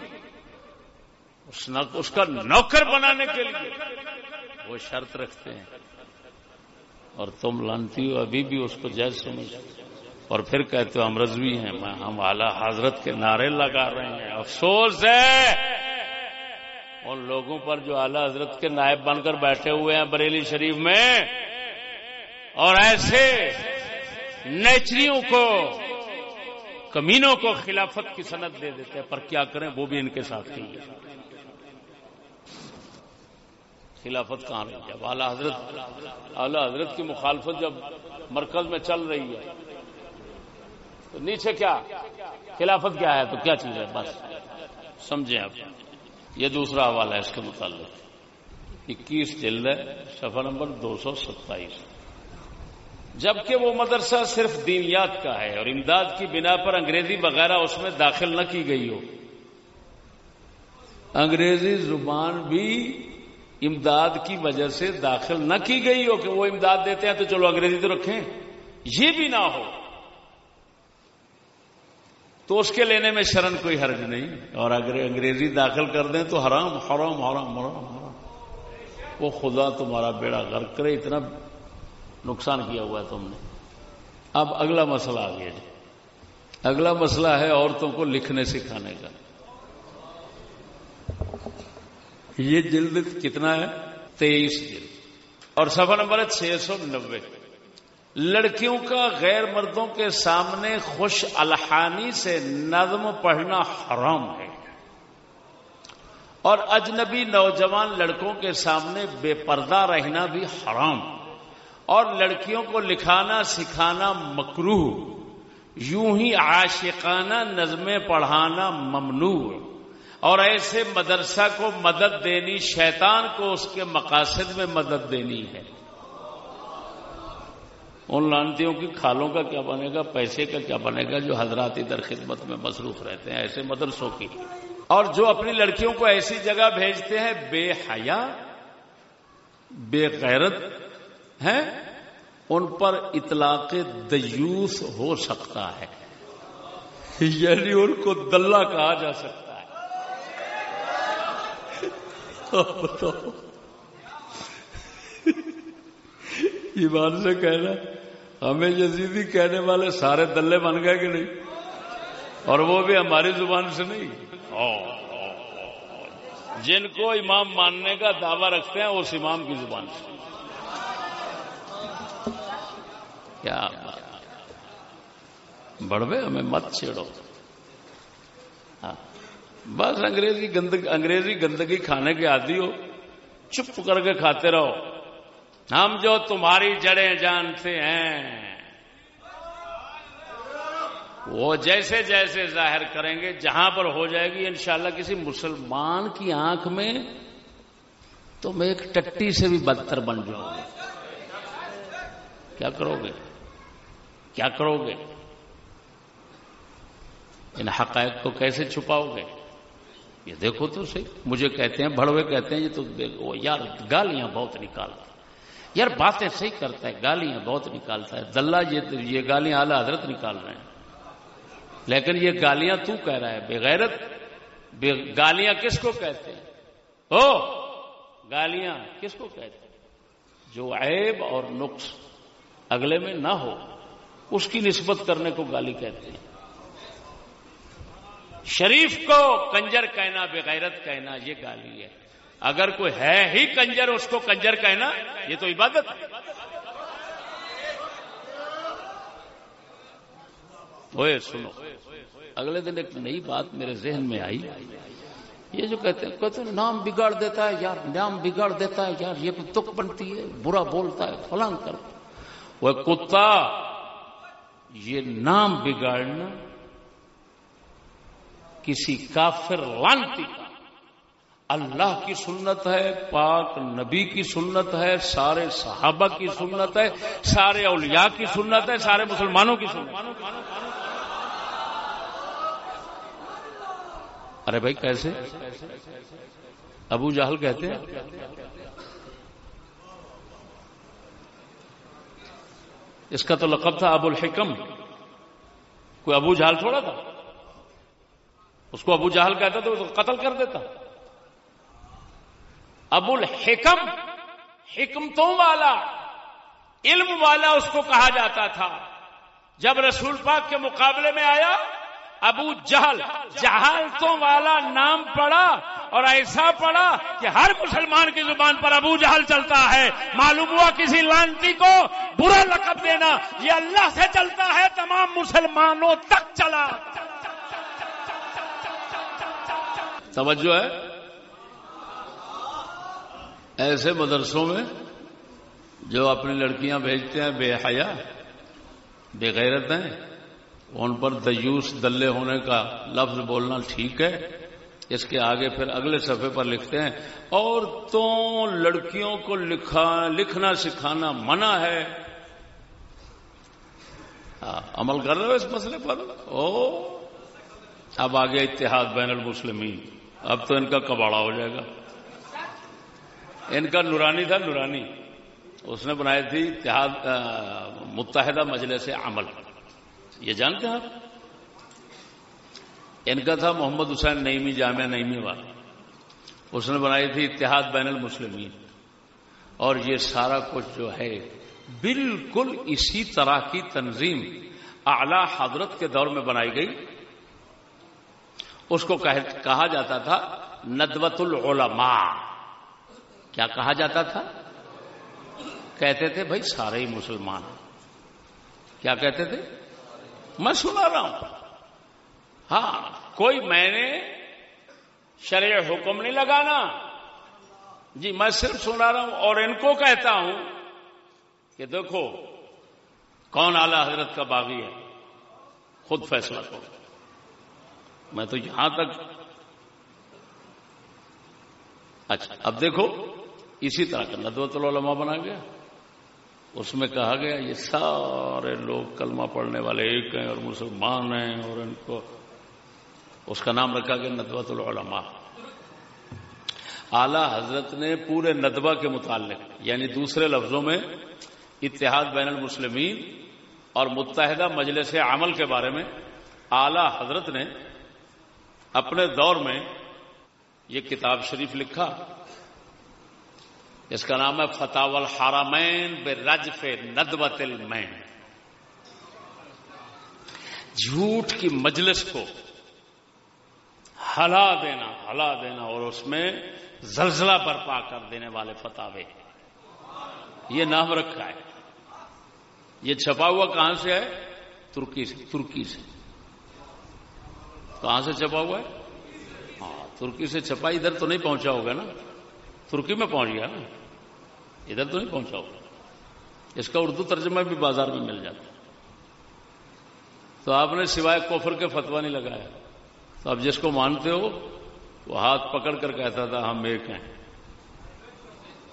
اس کا نوکر بنانے کے لیے وہ شرط رکھتے ہیں۔ اور تم لانتی ہو، ابھی بھی اس کو جائز سمجھ۔ اور پھر کہتے ہو ہم رضوی ہیں ہم اعلی حضرت کے نعرے لگا رہے ہیں۔ افسوس ہے۔ ان لوگوں پر جو اعلی حضرت کے نائب بن کر بیٹھے ہوئے ہیں بریلی شریف میں، اور ایسے نیچریوں کو، کمینوں کو خلافت کی صنعت دے دیتے ہیں، پر کیا کریں؟ وہ بھی ان کے ساتھ ہی خلافت کہاں رہی جب اعلی حضرت اعلی حضرت کی مخالفت جب مرکز میں چل رہی ہے، تو نیچے کیا؟ خلافت کیا ہے؟ تو کیا چیز ہے؟ بس، سمجھیں آپ۔ یہ دوسرا حوالہ ہے اس کے متعلق۔ اکیس جلد ہے سفر نمبر دو سو ستائیس۔ جبکہ وہ مدرسہ صرف دینیات کا ہے اور امداد کی بنا پر انگریزی وغیرہ اس میں داخل نہ کی گئی ہو۔ انگریزی زبان بھی امداد کی وجہ سے داخل نہ کی گئی ہو کہ وہ امداد دیتے ہیں تو چلو انگریزی تو رکھیں۔ یہ بھی نہ ہو۔ تو اس کے لینے میں شرن کوئی حرج نہیں اور اگر انگریزی داخل کر دیں تو حرام حرام حرام حرام حرام۔ وہ خدا تمہارا بیڑا غرق کرے، اتنا نقصان کیا ہوا ہے تم نے۔ اب اگلا مسئلہ آ گیا جی اگلا مسئلہ ہے عورتوں کو لکھنے سکھانے کا۔ یہ جلد کتنا ہے؟ تیئیس جلد۔ اور سفر نمبر ہے چھ سو نبے لڑکیوں کا غیر مردوں کے سامنے خوش الحانی سے نظم پڑھنا حرام ہے۔ اور اجنبی نوجوان لڑکوں کے سامنے بے پردہ رہنا بھی حرام۔ اور لڑکیوں کو لکھانا، سکھانا مکروح یوں ہی عاشقانہ نظمیں پڑھانا ممنوع۔ اور ایسے مدرسہ کو مدد دینی، شیطان کو اس کے مقاصد میں مدد دینی ہے۔ ان لانتیوں کی کھالوں کا کیا بنے گا؟ پیسے کا کیا بنے گا جو حضرات ادھر خدمت میں مصروف رہتے ہیں، ایسے مدرسوں کی۔ اور جو اپنی لڑکیوں کو ایسی جگہ بھیجتے ہیں، بے حیا، بے غیرت، ہیں، ان پر اطلاق دیوس ہو سکتا ہے۔ یعنی ان کو دلہ کہا جا سکتا ہے۔ ایمان سے کہنا ہمیں یزیدی کہنے والے سارے دلے بن گئے کہ نہیں؟ اور وہ بھی ہماری زبان سے نہیں۔ جن کو امام ماننے کا دعویٰ رکھتے ہیں، اس امام کی زبان سے۔ کیا بڑھوے ہمیں مت چھیڑو۔ ہاں۔ بس انگریزی گندگی انگریزی گندگی کھانے کے عادی ہو۔ چپ کر کے کھاتے رہو۔ ہم جو تمہاری جڑیں جانتے ہیں، وہ جیسے جیسے ظاہر کریں گے، جہاں پر ہو جائے گی، انشاءاللہ کسی مسلمان کی آنکھ میں تم ایک ٹٹی سے بھی بدتر بن جاؤ گے۔ کیا کرو گے؟ کیا کرو گے؟ ان حقائق کو کیسے چھپاؤ گے؟ یہ دیکھو تو صحیح، مجھے کہتے ہیں، بڑوے کہتے ہیں، یہ تو یار گالیاں بہت نکالتا یار باتیں صحیح کرتا ہے گالیاں بہت نکالتا ہے۔ دلہ یہ یہ گالیاں اعلی حضرت نکال رہے ہیں۔ لیکن یہ گالیاں تو کہہ رہا ہے بےغیرت بے گالیاں کس کو کہتے ہیں؟ ہو! گالیاں کس کو کہتے ہیں؟ جو عیب اور نقص اگلے میں نہ ہو، اس کی نسبت کرنے کو گالی کہتے ہیں۔ شریف کو کنجر کہنا، بغیرت کہنا، یہ گالی ہے۔ اگر کوئی ہے ہی کنجر اس کو کنجر کہنا، یہ تو عبادت ہے۔ سنو۔ اگلے دن ایک نئی بات میرے ذہن میں آئی۔ یہ جو کہتے ہیں کہتے ہیں، نام بگاڑ دیتا ہے، یار، نام بگاڑ دیتا ہے، یار، یہ تک بنتی ہے، برا بولتا ہے، فلان کر وہ کتا، یہ نام بگاڑنا کسی کافر لانتی کا اللہ کی سنت ہے، پاک نبی کی سنت ہے، سارے صحابہ کی سنت ہے، سارے اولیاء کی سنت ہے، سارے مسلمانوں کی سنت ارے بھائی، کیسے؟ ابو جہل کہتے ہیں۔ اس کا تو لقب تھا ابو الحکم۔ کوئی ابو جہل تھوڑا تھا؟ اس کو ابو جہل کہتا تو قتل کر دیتا۔ ابو الحکم حکمتوں والا، علم والا اس کو کہا جاتا تھا۔ جب رسول پاک کے مقابلے میں آیا، ابو جہل جہالتوں والا نام پڑا اور ایسا پڑا کہ ہر مسلمان کی زبان پر ابو جہل چلتا ہے۔ معلوم ہوا کسی لانتی کو برا لقب دینا، یہ اللہ سے چلتا ہے، تمام مسلمانوں تک چلا۔ توجہ ہے؟ ایسے مدرسوں میں جو اپنی لڑکیاں بھیجتے ہیں، بے حیا، بے غیرت ہیں، ان پر دیوس دلے ہونے کا لفظ بولنا ٹھیک ہے۔ اس کے آگے پھر اگلے صفحے پر لکھتے ہیں، عورتوں، لڑکیوں کو لکھا، لکھنا سکھانا منع ہے۔ ہاں، عمل کر رہے ہو اس مسئلے پر؟ او، اب آگے اتحاد بین المسلمین، اب تو ان کا کباڑا ہو جائے گا۔ ان کا نورانی تھا، نورانی۔ اس نے بنائی تھی اتحاد متحدہ مجلس عمل۔ یہ جانتے ہیں آپ؟ ان کا تھا محمد حسین نئیمی جامعہ نئیمی والا اس نے بنائی تھی اتحاد بین المسلمین۔ اور یہ سارا کچھ جو ہے، بالکل اسی طرح کی تنظیم اعلی حضرت کے دور میں بنائی گئی۔ اس کو کہا جاتا تھا ندوت العلماء۔ کیا کہا جاتا تھا؟ کہتے تھے بھائی سارے ہی مسلمان کیا کہتے تھے؟ میں سنا رہا ہوں۔ ہاں کوئی میں نے شرع حکم نہیں لگانا۔ جی میں صرف سنا رہا ہوں اور ان کو کہتا ہوں کہ دیکھو، کون اعلی حضرت کا باغی ہے؟ خود فیصلہ کرو۔ میں تو یہاں تک۔ اچھا اب دیکھو۔ اسی طرح کا ندوت العلماء بنا گیا۔ اس میں کہا گیا، یہ سارے لوگ کلمہ پڑھنے والے ایک ہیں اور مسلمان ہیں اور ان کو اس کا نام رکھا گیا ندوت العلماء۔ اعلی حضرت نے پورے ندوہ کے متعلق یعنی دوسرے لفظوں میں اتحاد بین المسلمین اور متحدہ مجلس عمل کے بارے میں اعلی حضرت نے اپنے دور میں یہ کتاب شریف لکھا۔ اس کا نام ہے فتح الحرمین بے رجف ندوت المین۔ جھوٹ کی مجلس کو ہلا دینا ہلا دینا اور اس میں زلزلہ برپا کر دینے والے فتح یہ نام رکھا ہے۔ یہ چھپا ہوا کہاں سے ہے؟ ترکی سے ترکی سے۔ کہاں سے چھپا ہوا ہے؟ ہاں ترکی سے چھپا، ادھر تو نہیں پہنچا ہوگا نا۔ ترکی میں پہنچ گیا۔ نا ادھر تو نہیں پہنچا ہوگا اس کا اردو ترجمہ بھی بازار میں مل جاتا۔ تو آپ نے سوائے کوفر کے فتوا نہیں لگایا۔ تو اب جس کو مانتے ہو، وہ ہاتھ پکڑ کر کہتا تھا، ہم ایک ہیں۔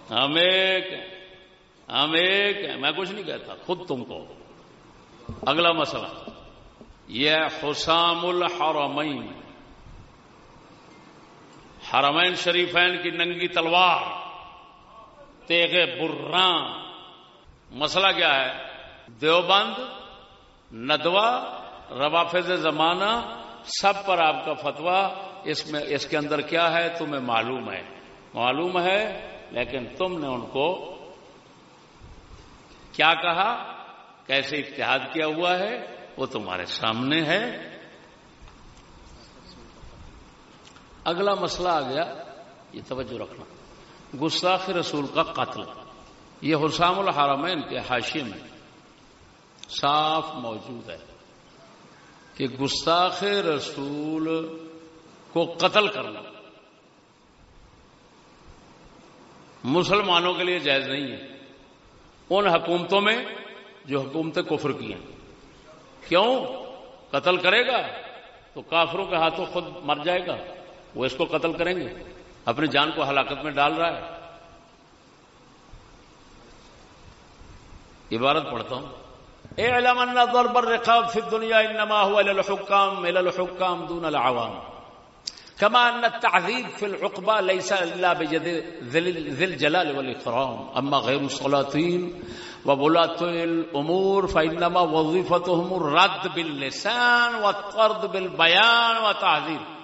ہم ایک ہیں۔ ہم ایک ہیں۔ میں کچھ نہیں کہتا، خود تم کو اگلا مسئلہ۔ یہ حسام الحرمین۔ حرمین شریفین کی ننگی تلوار۔ تیغ بران مسئلہ کیا ہے؟ دیوبند ندوا روافظ زمانہ، سب پر آپ کا فتوا اس میں اس کے اندر کیا ہے؟ تمہیں معلوم ہے۔ معلوم ہے، لیکن تم نے ان کو کیا کہا؟ کیسے اتحاد کیا ہوا ہے؟ وہ تمہارے سامنے ہے۔ اگلا مسئلہ آ گیا۔ یہ توجہ رکھنا۔ گستاخ رسول کا قتل۔ یہ حسام الحرمین کے حاشی میں صاف موجود ہے کہ گستاخ رسول کو قتل کرنا مسلمانوں کے لیے جائز نہیں ہے۔ ان حکومتوں میں جو حکومتیں کفر کی ہیں۔ کیوں؟ قتل کرے گا تو کافروں کے ہاتھوں خود مر جائے گا۔ وہ اس کو قتل کریں گے۔ اپنی جان کو ہلاکت میں ڈال رہا ہے۔ عبارت پڑھتا ہوں۔ اعلم ان ضرب الرقاب في الدنيا انما هو للحكام الى الحكام دون العوام۔ كما ان التعذيب في العقبى ليس الا بجد ذي الجلال والاكرام اما غير السلاطين وولاة الامور فانما وظيفتهم الرد باللسان والطرد بالبيان وتعذيب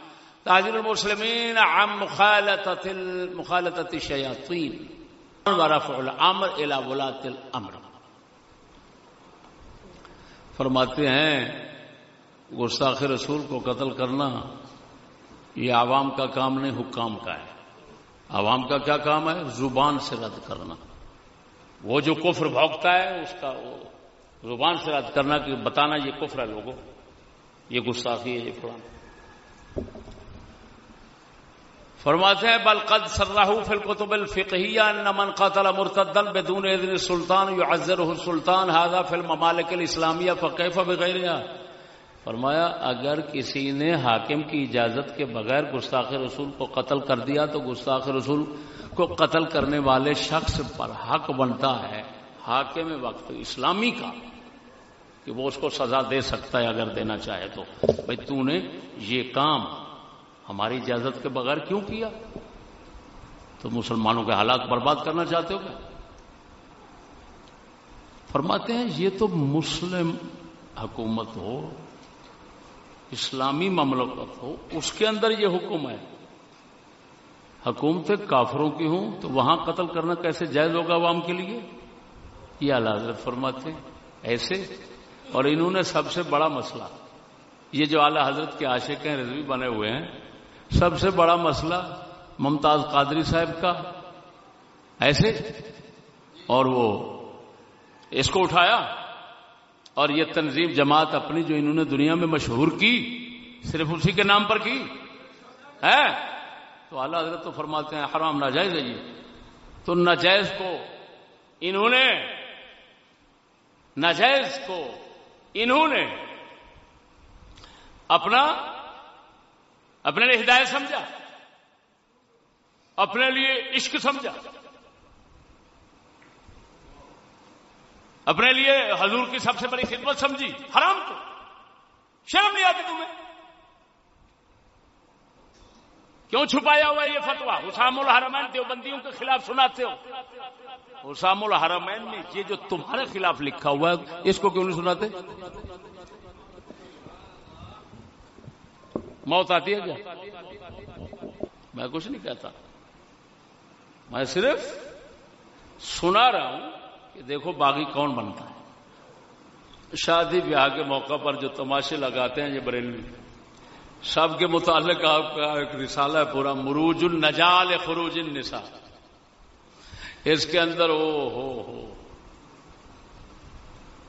تعذيب المسلمين عن مخالطه مخالطه الشياطين ورفع الامر الى ولاة الامر فرماتے ہیں گستاخ رسول کو قتل کرنا، یہ عوام کا کام نہیں، حکام کا ہے۔ عوام کا کیا کام ہے؟ زبان سے رد کرنا۔ وہ جو کفر بھوکتا ہے، اس کا وہ زبان سے رد کرنا کہ بتانا یہ کفر ہے لوگوں۔ یہ گستاخی ہے، یہ فلاں۔ فرماتے ہیں، بل قد سرراہ فی القتب الفقہیہ ان من قتل مرتدا بدون اذن السلطان يعذره السلطان هذا في الممالك الاسلاميه فكيف بغيرها فرمایا، اگر کسی نے حاکم کی اجازت کے بغیر گستاخ رسول کو قتل کر دیا، تو گستاخ رسول کو قتل کرنے والے شخص پر حق بنتا ہے، حاکم وقت اسلامی کا، کہ وہ اس کو سزا دے سکتا ہے، اگر دینا چاہے تو۔ بھائی تو نے یہ کام ہماری اجازت کے بغیر کیوں کیا؟ تو مسلمانوں کے حالات برباد کرنا چاہتے ہو کیا؟ فرماتے ہیں، یہ تو مسلم حکومت ہو، اسلامی مملکت ہو، اس کے اندر یہ حکم ہے۔ حکومتیں کافروں کی ہوں، تو وہاں قتل کرنا کیسے جائز ہوگا عوام کے لیے؟ یہ اعلی حضرت فرماتے ہیں، ایسے۔ اور انہوں نے سب سے بڑا مسئلہ، یہ جو اعلی حضرت کے عاشق ہیں، رضوی بنے ہوئے ہیں سب سے بڑا مسئلہ ممتاز قادری صاحب کا ایسے اور وہ اس کو اٹھایا اور یہ تنظیم جماعت اپنی جو انہوں نے دنیا میں مشہور کی صرف اسی کے نام پر کی ہے؟ تو اعلیٰ حضرت تو فرماتے ہیں حرام ناجائز ہے یہ۔ تو ناجائز کو انہوں نے ناجائز کو انہوں نے اپنا اپنے لیے ہدایت سمجھا۔ اپنے لیے عشق سمجھا۔ اپنے لیے حضور کی سب سے بڑی خدمت سمجھی۔ حرام تو۔ شرم نہیں آتی تمہیں۔ کیوں چھپایا ہوا یہ فتوا حسام الحرمین دیوبندیوں کے خلاف سناتے ہو۔ حسام الحرمین نے یہ جو تمہارے خلاف لکھا ہوا ہے، اس کو کیوں نہیں سناتے؟ موت آتی ہے کیا؟ میں کچھ نہیں کہتا۔ میں صرف سنا رہا ہوں کہ دیکھو باغی کون بنتا ہے۔ شادی بیاہ کے موقع پر جو تماشے لگاتے ہیں یہ بریلوی۔ سب کے متعلق آپ کا ایک رسالہ ہے پورا، مروج النجال خروج النساء۔ اس کے اندر او ہو ہو۔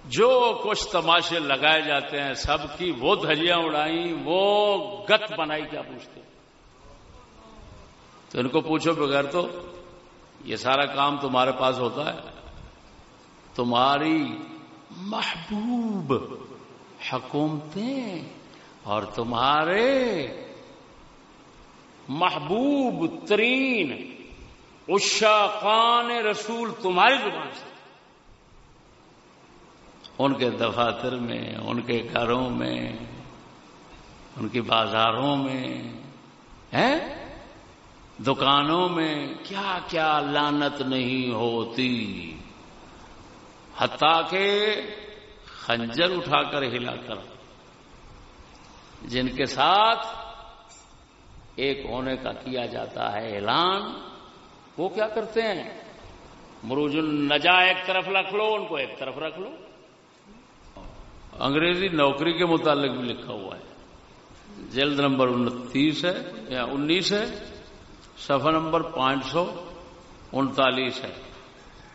جو کچھ تماشے لگائے جاتے ہیں، سب کی وہ دھجیاں اڑائی وہ گت بنائی کیا پوچھتے تو ان کو پوچھو بغیر تو، یہ سارا کام تمہارے پاس ہوتا ہے؟ تمہاری محبوب حکومتیں اور تمہارے محبوب ترین اشاقان رسول تمہاری زبان سے۔ ان کے دفاتر میں، ان کے گھروں میں، ان کی بازاروں میں دکانوں میں کیا کیا لانت نہیں ہوتی؟ حتیٰ کہ خنجر اٹھا کر ہلا کر۔ جن کے ساتھ ایک ہونے کا کیا جاتا ہے اعلان، وہ کیا کرتے ہیں؟ مروج النجا ایک طرف رکھ لو، ان کو ایک طرف رکھ لو۔ انگریزی نوکری کے متعلق بھی لکھا ہوا ہے۔ جلد نمبر انتیس ہے یا انیس ہے سفر نمبر پانچ سو انتالیس ہے۔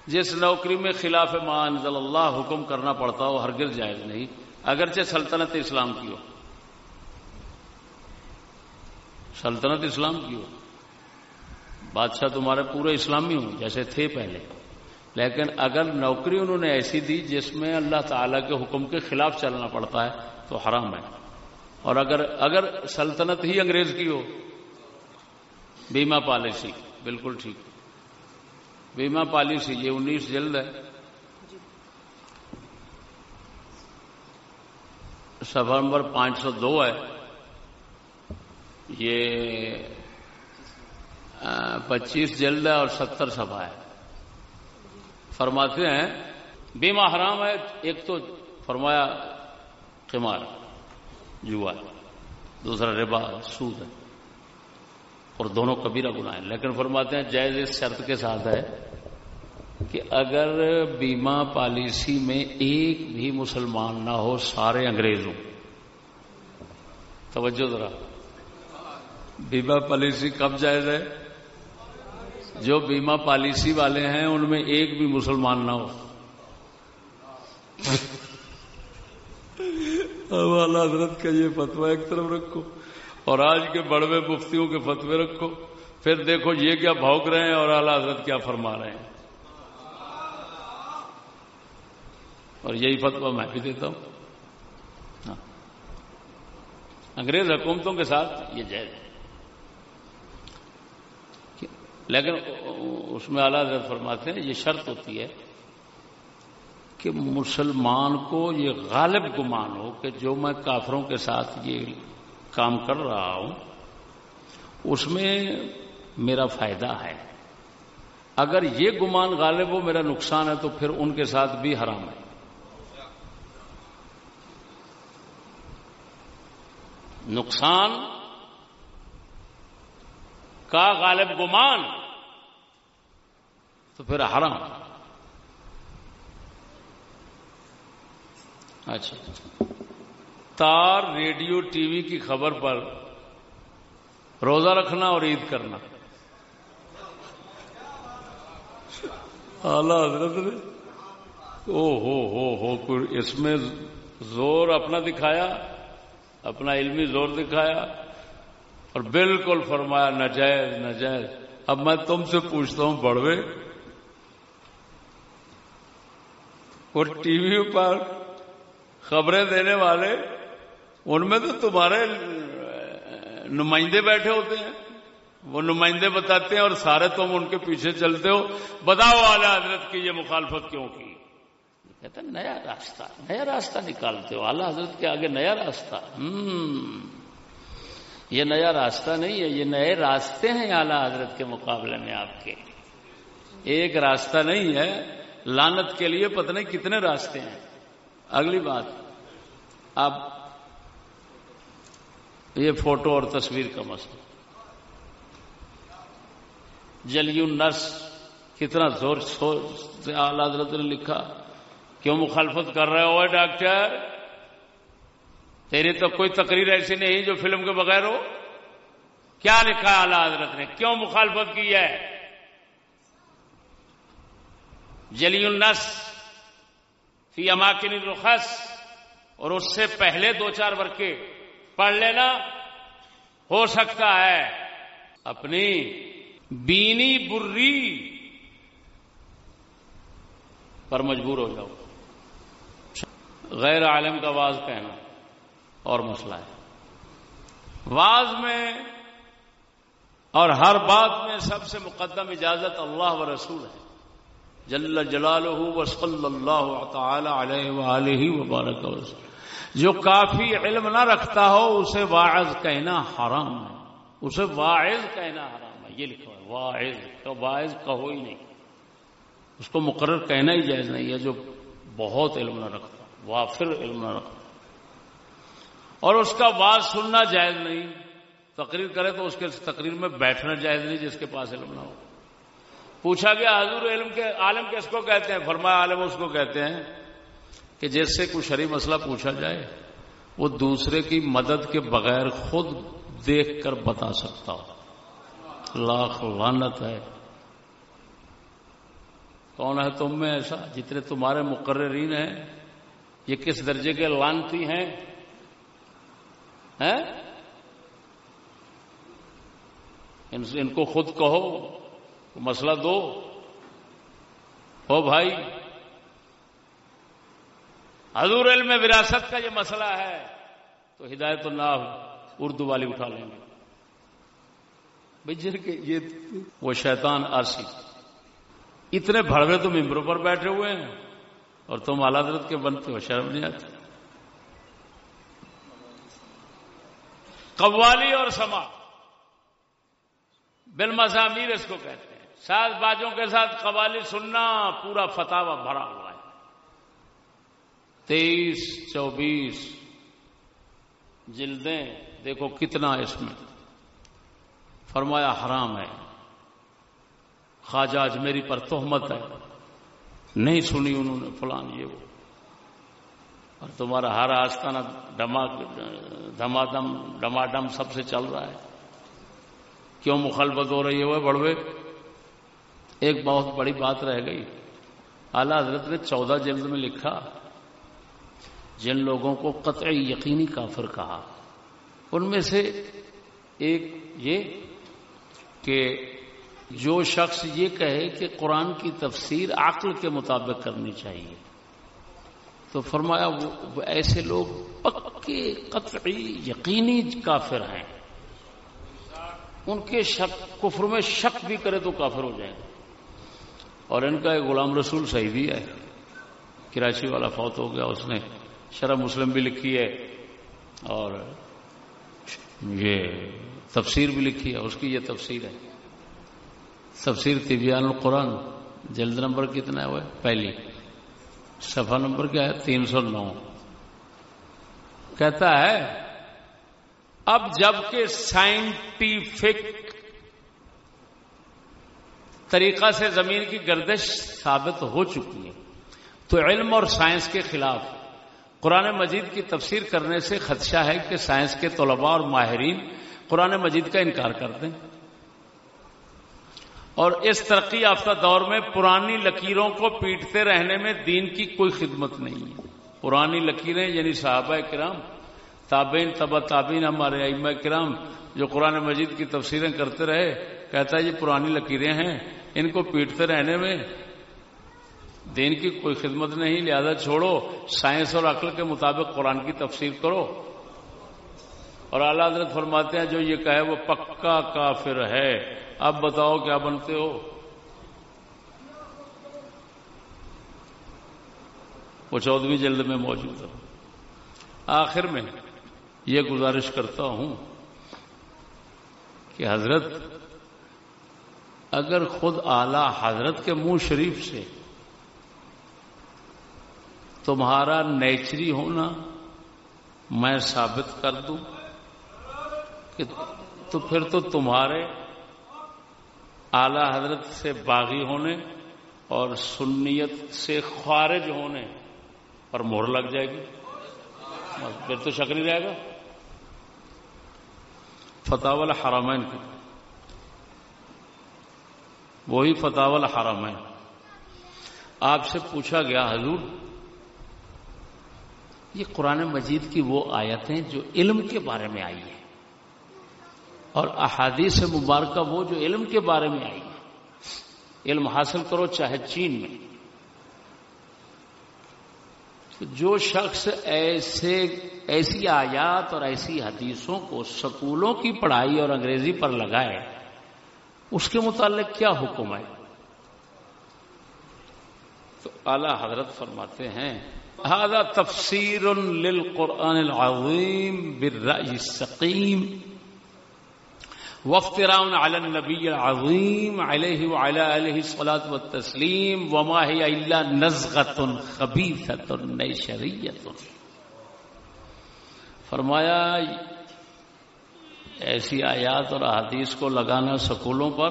جس نوکری میں خلاف انزل اللہ حکم کرنا پڑتا ہو، ہرگز جائز نہیں، اگرچہ سلطنت اسلام کی ہو۔ سلطنت اسلام کی ہو۔ بادشاہ تمہارے پورے اسلامی ہوں، جیسے تھے پہلے۔ لیکن اگر نوکری انہوں نے ایسی دی جس میں اللہ تعالی کے حکم کے خلاف چلنا پڑتا ہے، تو حرام ہے۔ اور اگر اگر سلطنت ہی انگریز کی ہو، بیمہ پالیسی، بالکل ٹھیک۔ بیمہ پالیسی، یہ انیس جلد ہے۔ سفر نمبر پانچ سو دو ہے۔ یہ پچیس جلد ہے اور ستر سفا ہے۔ فرماتے ہیں، بیمہ حرام ہے، ایک تو فرمایا قمار، جوا دوسرا ربا، سود ہے، اور دونوں کبیرہ گناہ ہیں۔ لیکن فرماتے ہیں، جائز اس شرط کے ساتھ ہے کہ اگر بیمہ پالیسی میں ایک بھی مسلمان نہ ہو، سارے انگریز ہوں توجہ ذرا۔ بیمہ پالیسی کب جائز ہے؟ جو بیمہ پالیسی والے ہیں، ان میں ایک بھی مسلمان نہ ہو۔ حضرت کا یہ فتوا ایک طرف رکھو، اور آج کے بڑوے مفتیوں کے فتوے رکھو۔ پھر دیکھو یہ کیا بھوک رہے ہیں اور اعلی حضرت کیا فرما رہے ہیں۔ اور یہی فتوا میں بھی دیتا ہوں۔ ہاں۔ انگریز حکومتوں کے ساتھ یہ جائز ہے۔ لیکن اس میں اعلیٰ حضرت فرماتے ہیں، یہ شرط ہوتی ہے کہ مسلمان کو یہ غالب گمان ہو کہ جو میں کافروں کے ساتھ یہ کام کر رہا ہوں، اس میں میرا فائدہ ہے۔ اگر یہ گمان غالب ہو، میرا نقصان ہے، تو پھر ان کے ساتھ بھی حرام ہے۔ نقصان کا غالب گمان تو پھر حرام۔ اچھا۔ تار ریڈیو ٹی وی کی خبر پر روزہ رکھنا اور عید کرنا۔ اعلی حضرت نے او ہو ہو ہو اس میں زور اپنا دکھایا، اپنا علمی زور دکھایا۔ اور بالکل فرمایا نجائز نجائز اب میں تم سے پوچھتا ہوں، بڑوے، اور ٹی وی پر خبریں دینے والے، ان میں تو تمہارے نمائندے بیٹھے ہوتے ہیں۔ وہ نمائندے بتاتے ہیں اور سارے تم ان کے پیچھے چلتے ہو۔ بتاؤ اعلی حضرت کی یہ مخالفت کیوں کی؟ کہتے ہیں، نیا راستہ نیا راستہ نکالتے ہو۔ اعلی حضرت کے آگے نیا راستہ۔ یہ نیا راستہ نہیں ہے، یہ نئے راستے ہیں اعلی حضرت کے مقابلے میں آپ کے۔ ایک راستہ نہیں ہے لانت کے لیے پتہ نہیں کتنے راستے ہیں۔ اگلی بات، اب یہ فوٹو اور تصویر کا مسئلہ۔ جلیو نرس کتنا زور سے اعلی حضرت نے لکھا، کیوں مخالفت کر رہے ہو ڈاکٹر؟ تیری تو کوئی تقریر ایسی نہیں جو فلم کے بغیر ہو؟ کیا لکھا اعلی حضرت نے؟ کیوں مخالفت کی ہے؟ جلی النس فی اماکن رخص اور اس سے پہلے دو چار ورقے پڑھ لینا، ہو سکتا ہے۔ اپنی بینی بری پر مجبور ہو جاؤ۔ غیر عالم کا واز کہنا اور مسئلہ ہے۔ واز میں اور ہر بات میں سب سے مقدم اجازت اللہ و رسول ہے۔ جل جلال صلی اللہ تعالی علیہ وآلہ وبارک وسلم جو کافی علم نہ رکھتا ہو، اسے واعظ کہنا حرام ہے۔ اسے واعظ کہنا حرام ہے۔ یہ لکھا ہے، واعظ۔ تو واعظ کہو ہی نہیں۔ اس کو مقرر کہنا ہی جائز نہیں ہے۔ جو بہت علم نہ رکھتا، وافر علم نہ رکھتا۔ اور اس کا واضح سننا جائز نہیں۔ تقریر کرے تو اس کے تقریر میں بیٹھنا جائز نہیں جس کے پاس علم نہ ہو۔ پوچھا گیا حضور علم کے عالم کس کو کہتے ہیں؟ فرمایا عالم اس کو کہتے ہیں کہ جس سے کوئی شریف مسئلہ پوچھا جائے، وہ دوسرے کی مدد کے بغیر خود دیکھ کر بتا سکتا ہو۔ لاکھ لانت ہے۔ کون ہے تم میں ایسا؟ جتنے تمہارے مقررین ہیں، یہ کس درجے کے لانتی ہیں؟ ان کو خود کہو مسئلہ دو۔ ہو بھائی حضور علم وراثت کا یہ مسئلہ ہے تو ہدایت اللہ اردو والی اٹھا لیں گے۔ بھائی کے یہ وہ شیطان آسی اتنے بھڑوے تم ممبروں پر بیٹھے ہوئے ہیں اور تم حضرت کے بنتے ہو شرم نہیں آتی۔ قوالی اور سما۔ بل مضامیر اس کو کہتے ہیں۔ ساز بازوں کے ساتھ قوالی سننا پورا فتح بھرا ہوا ہے۔ تیئیس، چوبیس جلدیں، دیکھو کتنا اس میں۔ فرمایا حرام ہے۔ خواجہ میری پر تہمت ہے۔ نہیں سنی انہوں نے فلان یہ وہ۔ اور تمہارا ہر آستانہ ڈما دھما دم ڈما ڈم سب سے چل رہا ہے۔ کیوں مخالفت ہو رہی ہے بڑوے؟ ایک بہت بڑی بات رہ گئی۔ اعلی حضرت نے چودہ جلد میں لکھا، جن لوگوں کو قطعی یقینی کافر کہا، ان میں سے ایک یہ کہ جو شخص یہ کہے کہ قرآن کی تفسیر عقل کے مطابق کرنی چاہیے۔ تو فرمایا وہ ایسے لوگ پکے، قطعی، یقینی کافر ہیں۔ ان کے شک، کفر میں شک بھی کرے تو کافر ہو جائیں۔ گے اور ان کا ایک غلام رسول صحیح بھی ہے۔ کراچی والا فوت ہو گیا، اس نے شرح مسلم بھی لکھی ہے۔ اور یہ تفسیر بھی لکھی ہے، اس کی یہ تفسیر ہے۔ تفسیر طبیان القرآن، جلد نمبر کتنا ہے وہ؟ پہلی۔ صفحہ نمبر کیا ہے؟ تین سو نو۔ کہتا ہے، اب جبکہ سائنٹیفک طریقہ سے زمین کی گردش ثابت ہو چکی ہے، تو علم اور سائنس کے خلاف قرآن مجید کی تفسیر کرنے سے خدشہ ہے کہ سائنس کے طلباء اور ماہرین قرآن مجید کا انکار کر دیں۔ اور اس ترقی یافتہ دور میں پرانی لکیروں کو پیٹتے رہنے میں دین کی کوئی خدمت نہیں ہے۔ پرانی لکیریں یعنی صحابہ کرام تابین تبا تابین ہمارے ائمہ کرام جو قرآن مجید کی تفسیریں کرتے رہے، کہتا ہے یہ پرانی لکیریں ہیں، ان کو پیٹتے رہنے میں دین کی کوئی خدمت نہیں، لہذا چھوڑو، سائنس اور عقل کے مطابق قرآن کی تفسیر کرو۔ اور اعلیٰ حضرت فرماتے ہیں جو یہ کہے وہ پکا کافر ہے۔ اب بتاؤ کیا بنتے ہو؟ وہ چودہویں جلد میں موجود ہے آخر میں یہ گزارش کرتا ہوں کہ حضرت اگر خود اعلی حضرت کے منہ شریف سے تمہارا نیچری ہونا میں ثابت کر دوں۔ کہ تو پھر تو تمہارے اعلی حضرت سے باغی ہونے اور سنیت سے خارج ہونے پر مہر لگ جائے گی۔ پھر تو شک نہیں رہے گا۔ فتح الحرمین۔ کی وہی فتح الحرمین۔ آپ سے پوچھا گیا، حضور، یہ قرآن مجید کی وہ آیتیں جو علم کے بارے میں آئی ہیں۔ اور احادیث مبارکہ وہ جو علم کے بارے میں آئی ہے علم حاصل کرو چاہے چین میں۔ جو شخص ایسے ایسی آیات اور ایسی حدیثوں کو سکولوں کی پڑھائی اور انگریزی پر لگائے، اس کے متعلق کیا حکم ہے؟ تو اعلی حضرت فرماتے ہیں هذا تفسیر للقرآن العظیم بالرأي السقیم وفتراء على النبي العظيم عليه وعلى آله الصلاة والتسليم وما هي إلا نزغة خبيثة نيشرية فرمایا، ایسی آیات اور احادیث کو لگانا سکولوں پر،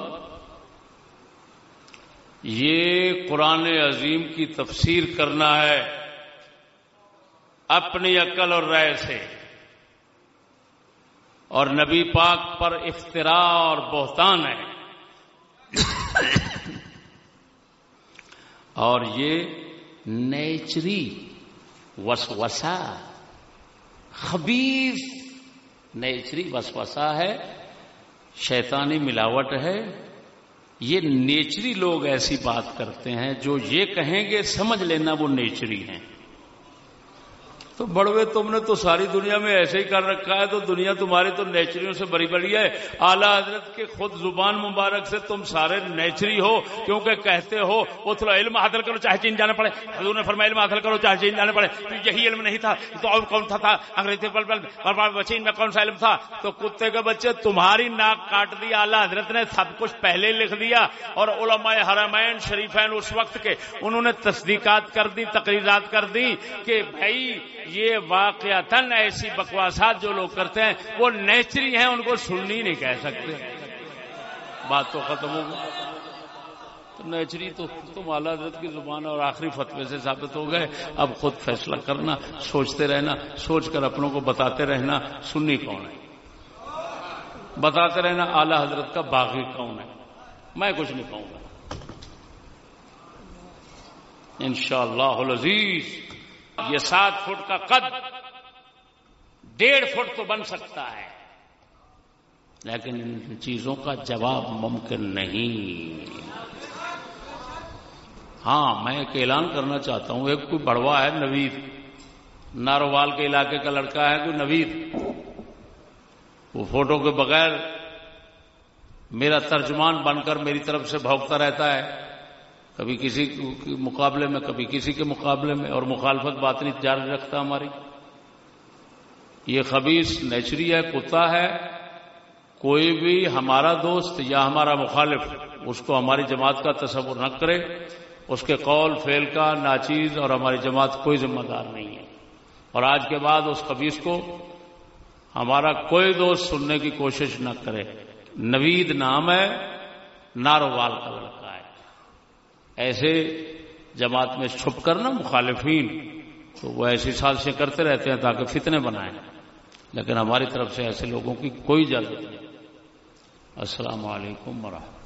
یہ قرآن عظیم کی تفسیر کرنا ہے اپنی عقل اور رائے سے۔ اور نبی پاک پر افطرا اور بہتان ہے۔ اور یہ نیچری وسوسا خبیز نیچری وسوسا ہے، شیطانی ملاوٹ ہے۔ یہ نیچری لوگ ایسی بات کرتے ہیں جو یہ کہیں گے، سمجھ لینا وہ نیچری ہیں۔ تو بڑوے تم نے تو ساری دنیا میں ایسے ہی کر رکھا ہے، تو دنیا تمہاری تو نیچریوں سے بڑی بڑی ہے۔ اعلیٰ حضرت کے خود زبان مبارک سے تم سارے نیچری ہو، کیونکہ کہتے ہو، وہ تھوڑا علم حاصل کرو، چاہے چین جانا پڑے۔ حضور نے فرمایا، علم حاصل کرو، چاہے چین جانا پڑے۔ تو یہی علم نہیں تھا، تو اور کون تھا تھا؟ انگریزی پل پل چین میں کون سا علم تھا؟ تو کتے کے بچے، تمہاری ناک کاٹ دیا اعلیٰ حضرت نے سب کچھ پہلے لکھ دیا، اور علماء حرمین، شریفین اس وقت کے، انہوں نے تصدیقات کر دی، تقریرات کر دی کہ بھائی یہ واقعات ایسی بکواسات جو لوگ کرتے ہیں، وہ نیچری ہیں، ان کو سننی نہیں کہہ سکتے۔ بات تو ختم ہو گئی۔ تو نیچری تو تم اعلیٰ حضرت کی زبان اور آخری فتوے سے ثابت ہو گئے۔ اب خود فیصلہ کرنا، سوچتے رہنا، سوچ کر اپنوں کو بتاتے رہنا سننی کون ہے؟ بتاتے رہنا اعلی حضرت کا باغی کون ہے۔ میں کچھ نہیں کہوں گا۔ ان شاء اللہ یہ سات فٹ کا قد ڈیڑھ فٹ تو بن سکتا ہے۔ لیکن ان چیزوں کا جواب ممکن نہیں۔ ہاں میں ایک اعلان کرنا چاہتا ہوں، ایک کوئی بڑوا ہے نوید۔ نارووال کے علاقے کا لڑکا ہے، کوئی نوید۔ وہ فوٹو کے بغیر میرا ترجمان بن کر میری طرف سے بھوکتا رہتا ہے۔ کبھی کسی کے مقابلے میں، کبھی کسی کے مقابلے میں، اور مخالفت بات نہیں جاری رکھتا ہماری۔ یہ خبیص نیچری ہے، کتا ہے، کوئی بھی ہمارا دوست یا ہمارا مخالف اس کو ہماری جماعت کا تصور نہ کرے، اس کے قول فیل کا، ناچیز اور ہماری جماعت کوئی ذمہ دار نہیں ہے۔ اور آج کے بعد اس خبیص کو ہمارا کوئی دوست سننے کی کوشش نہ کرے۔ نوید نام ہے نارووال کا لڑکا ہے ایسے جماعت میں چھپ کر نا مخالفین، تو وہ ایسی سازشیں کرتے رہتے ہیں تاکہ فتنے بنائیں۔ لیکن ہماری طرف سے ایسے لوگوں کی کوئی اجازت نہیں۔ السلام علیکم ورحمۃ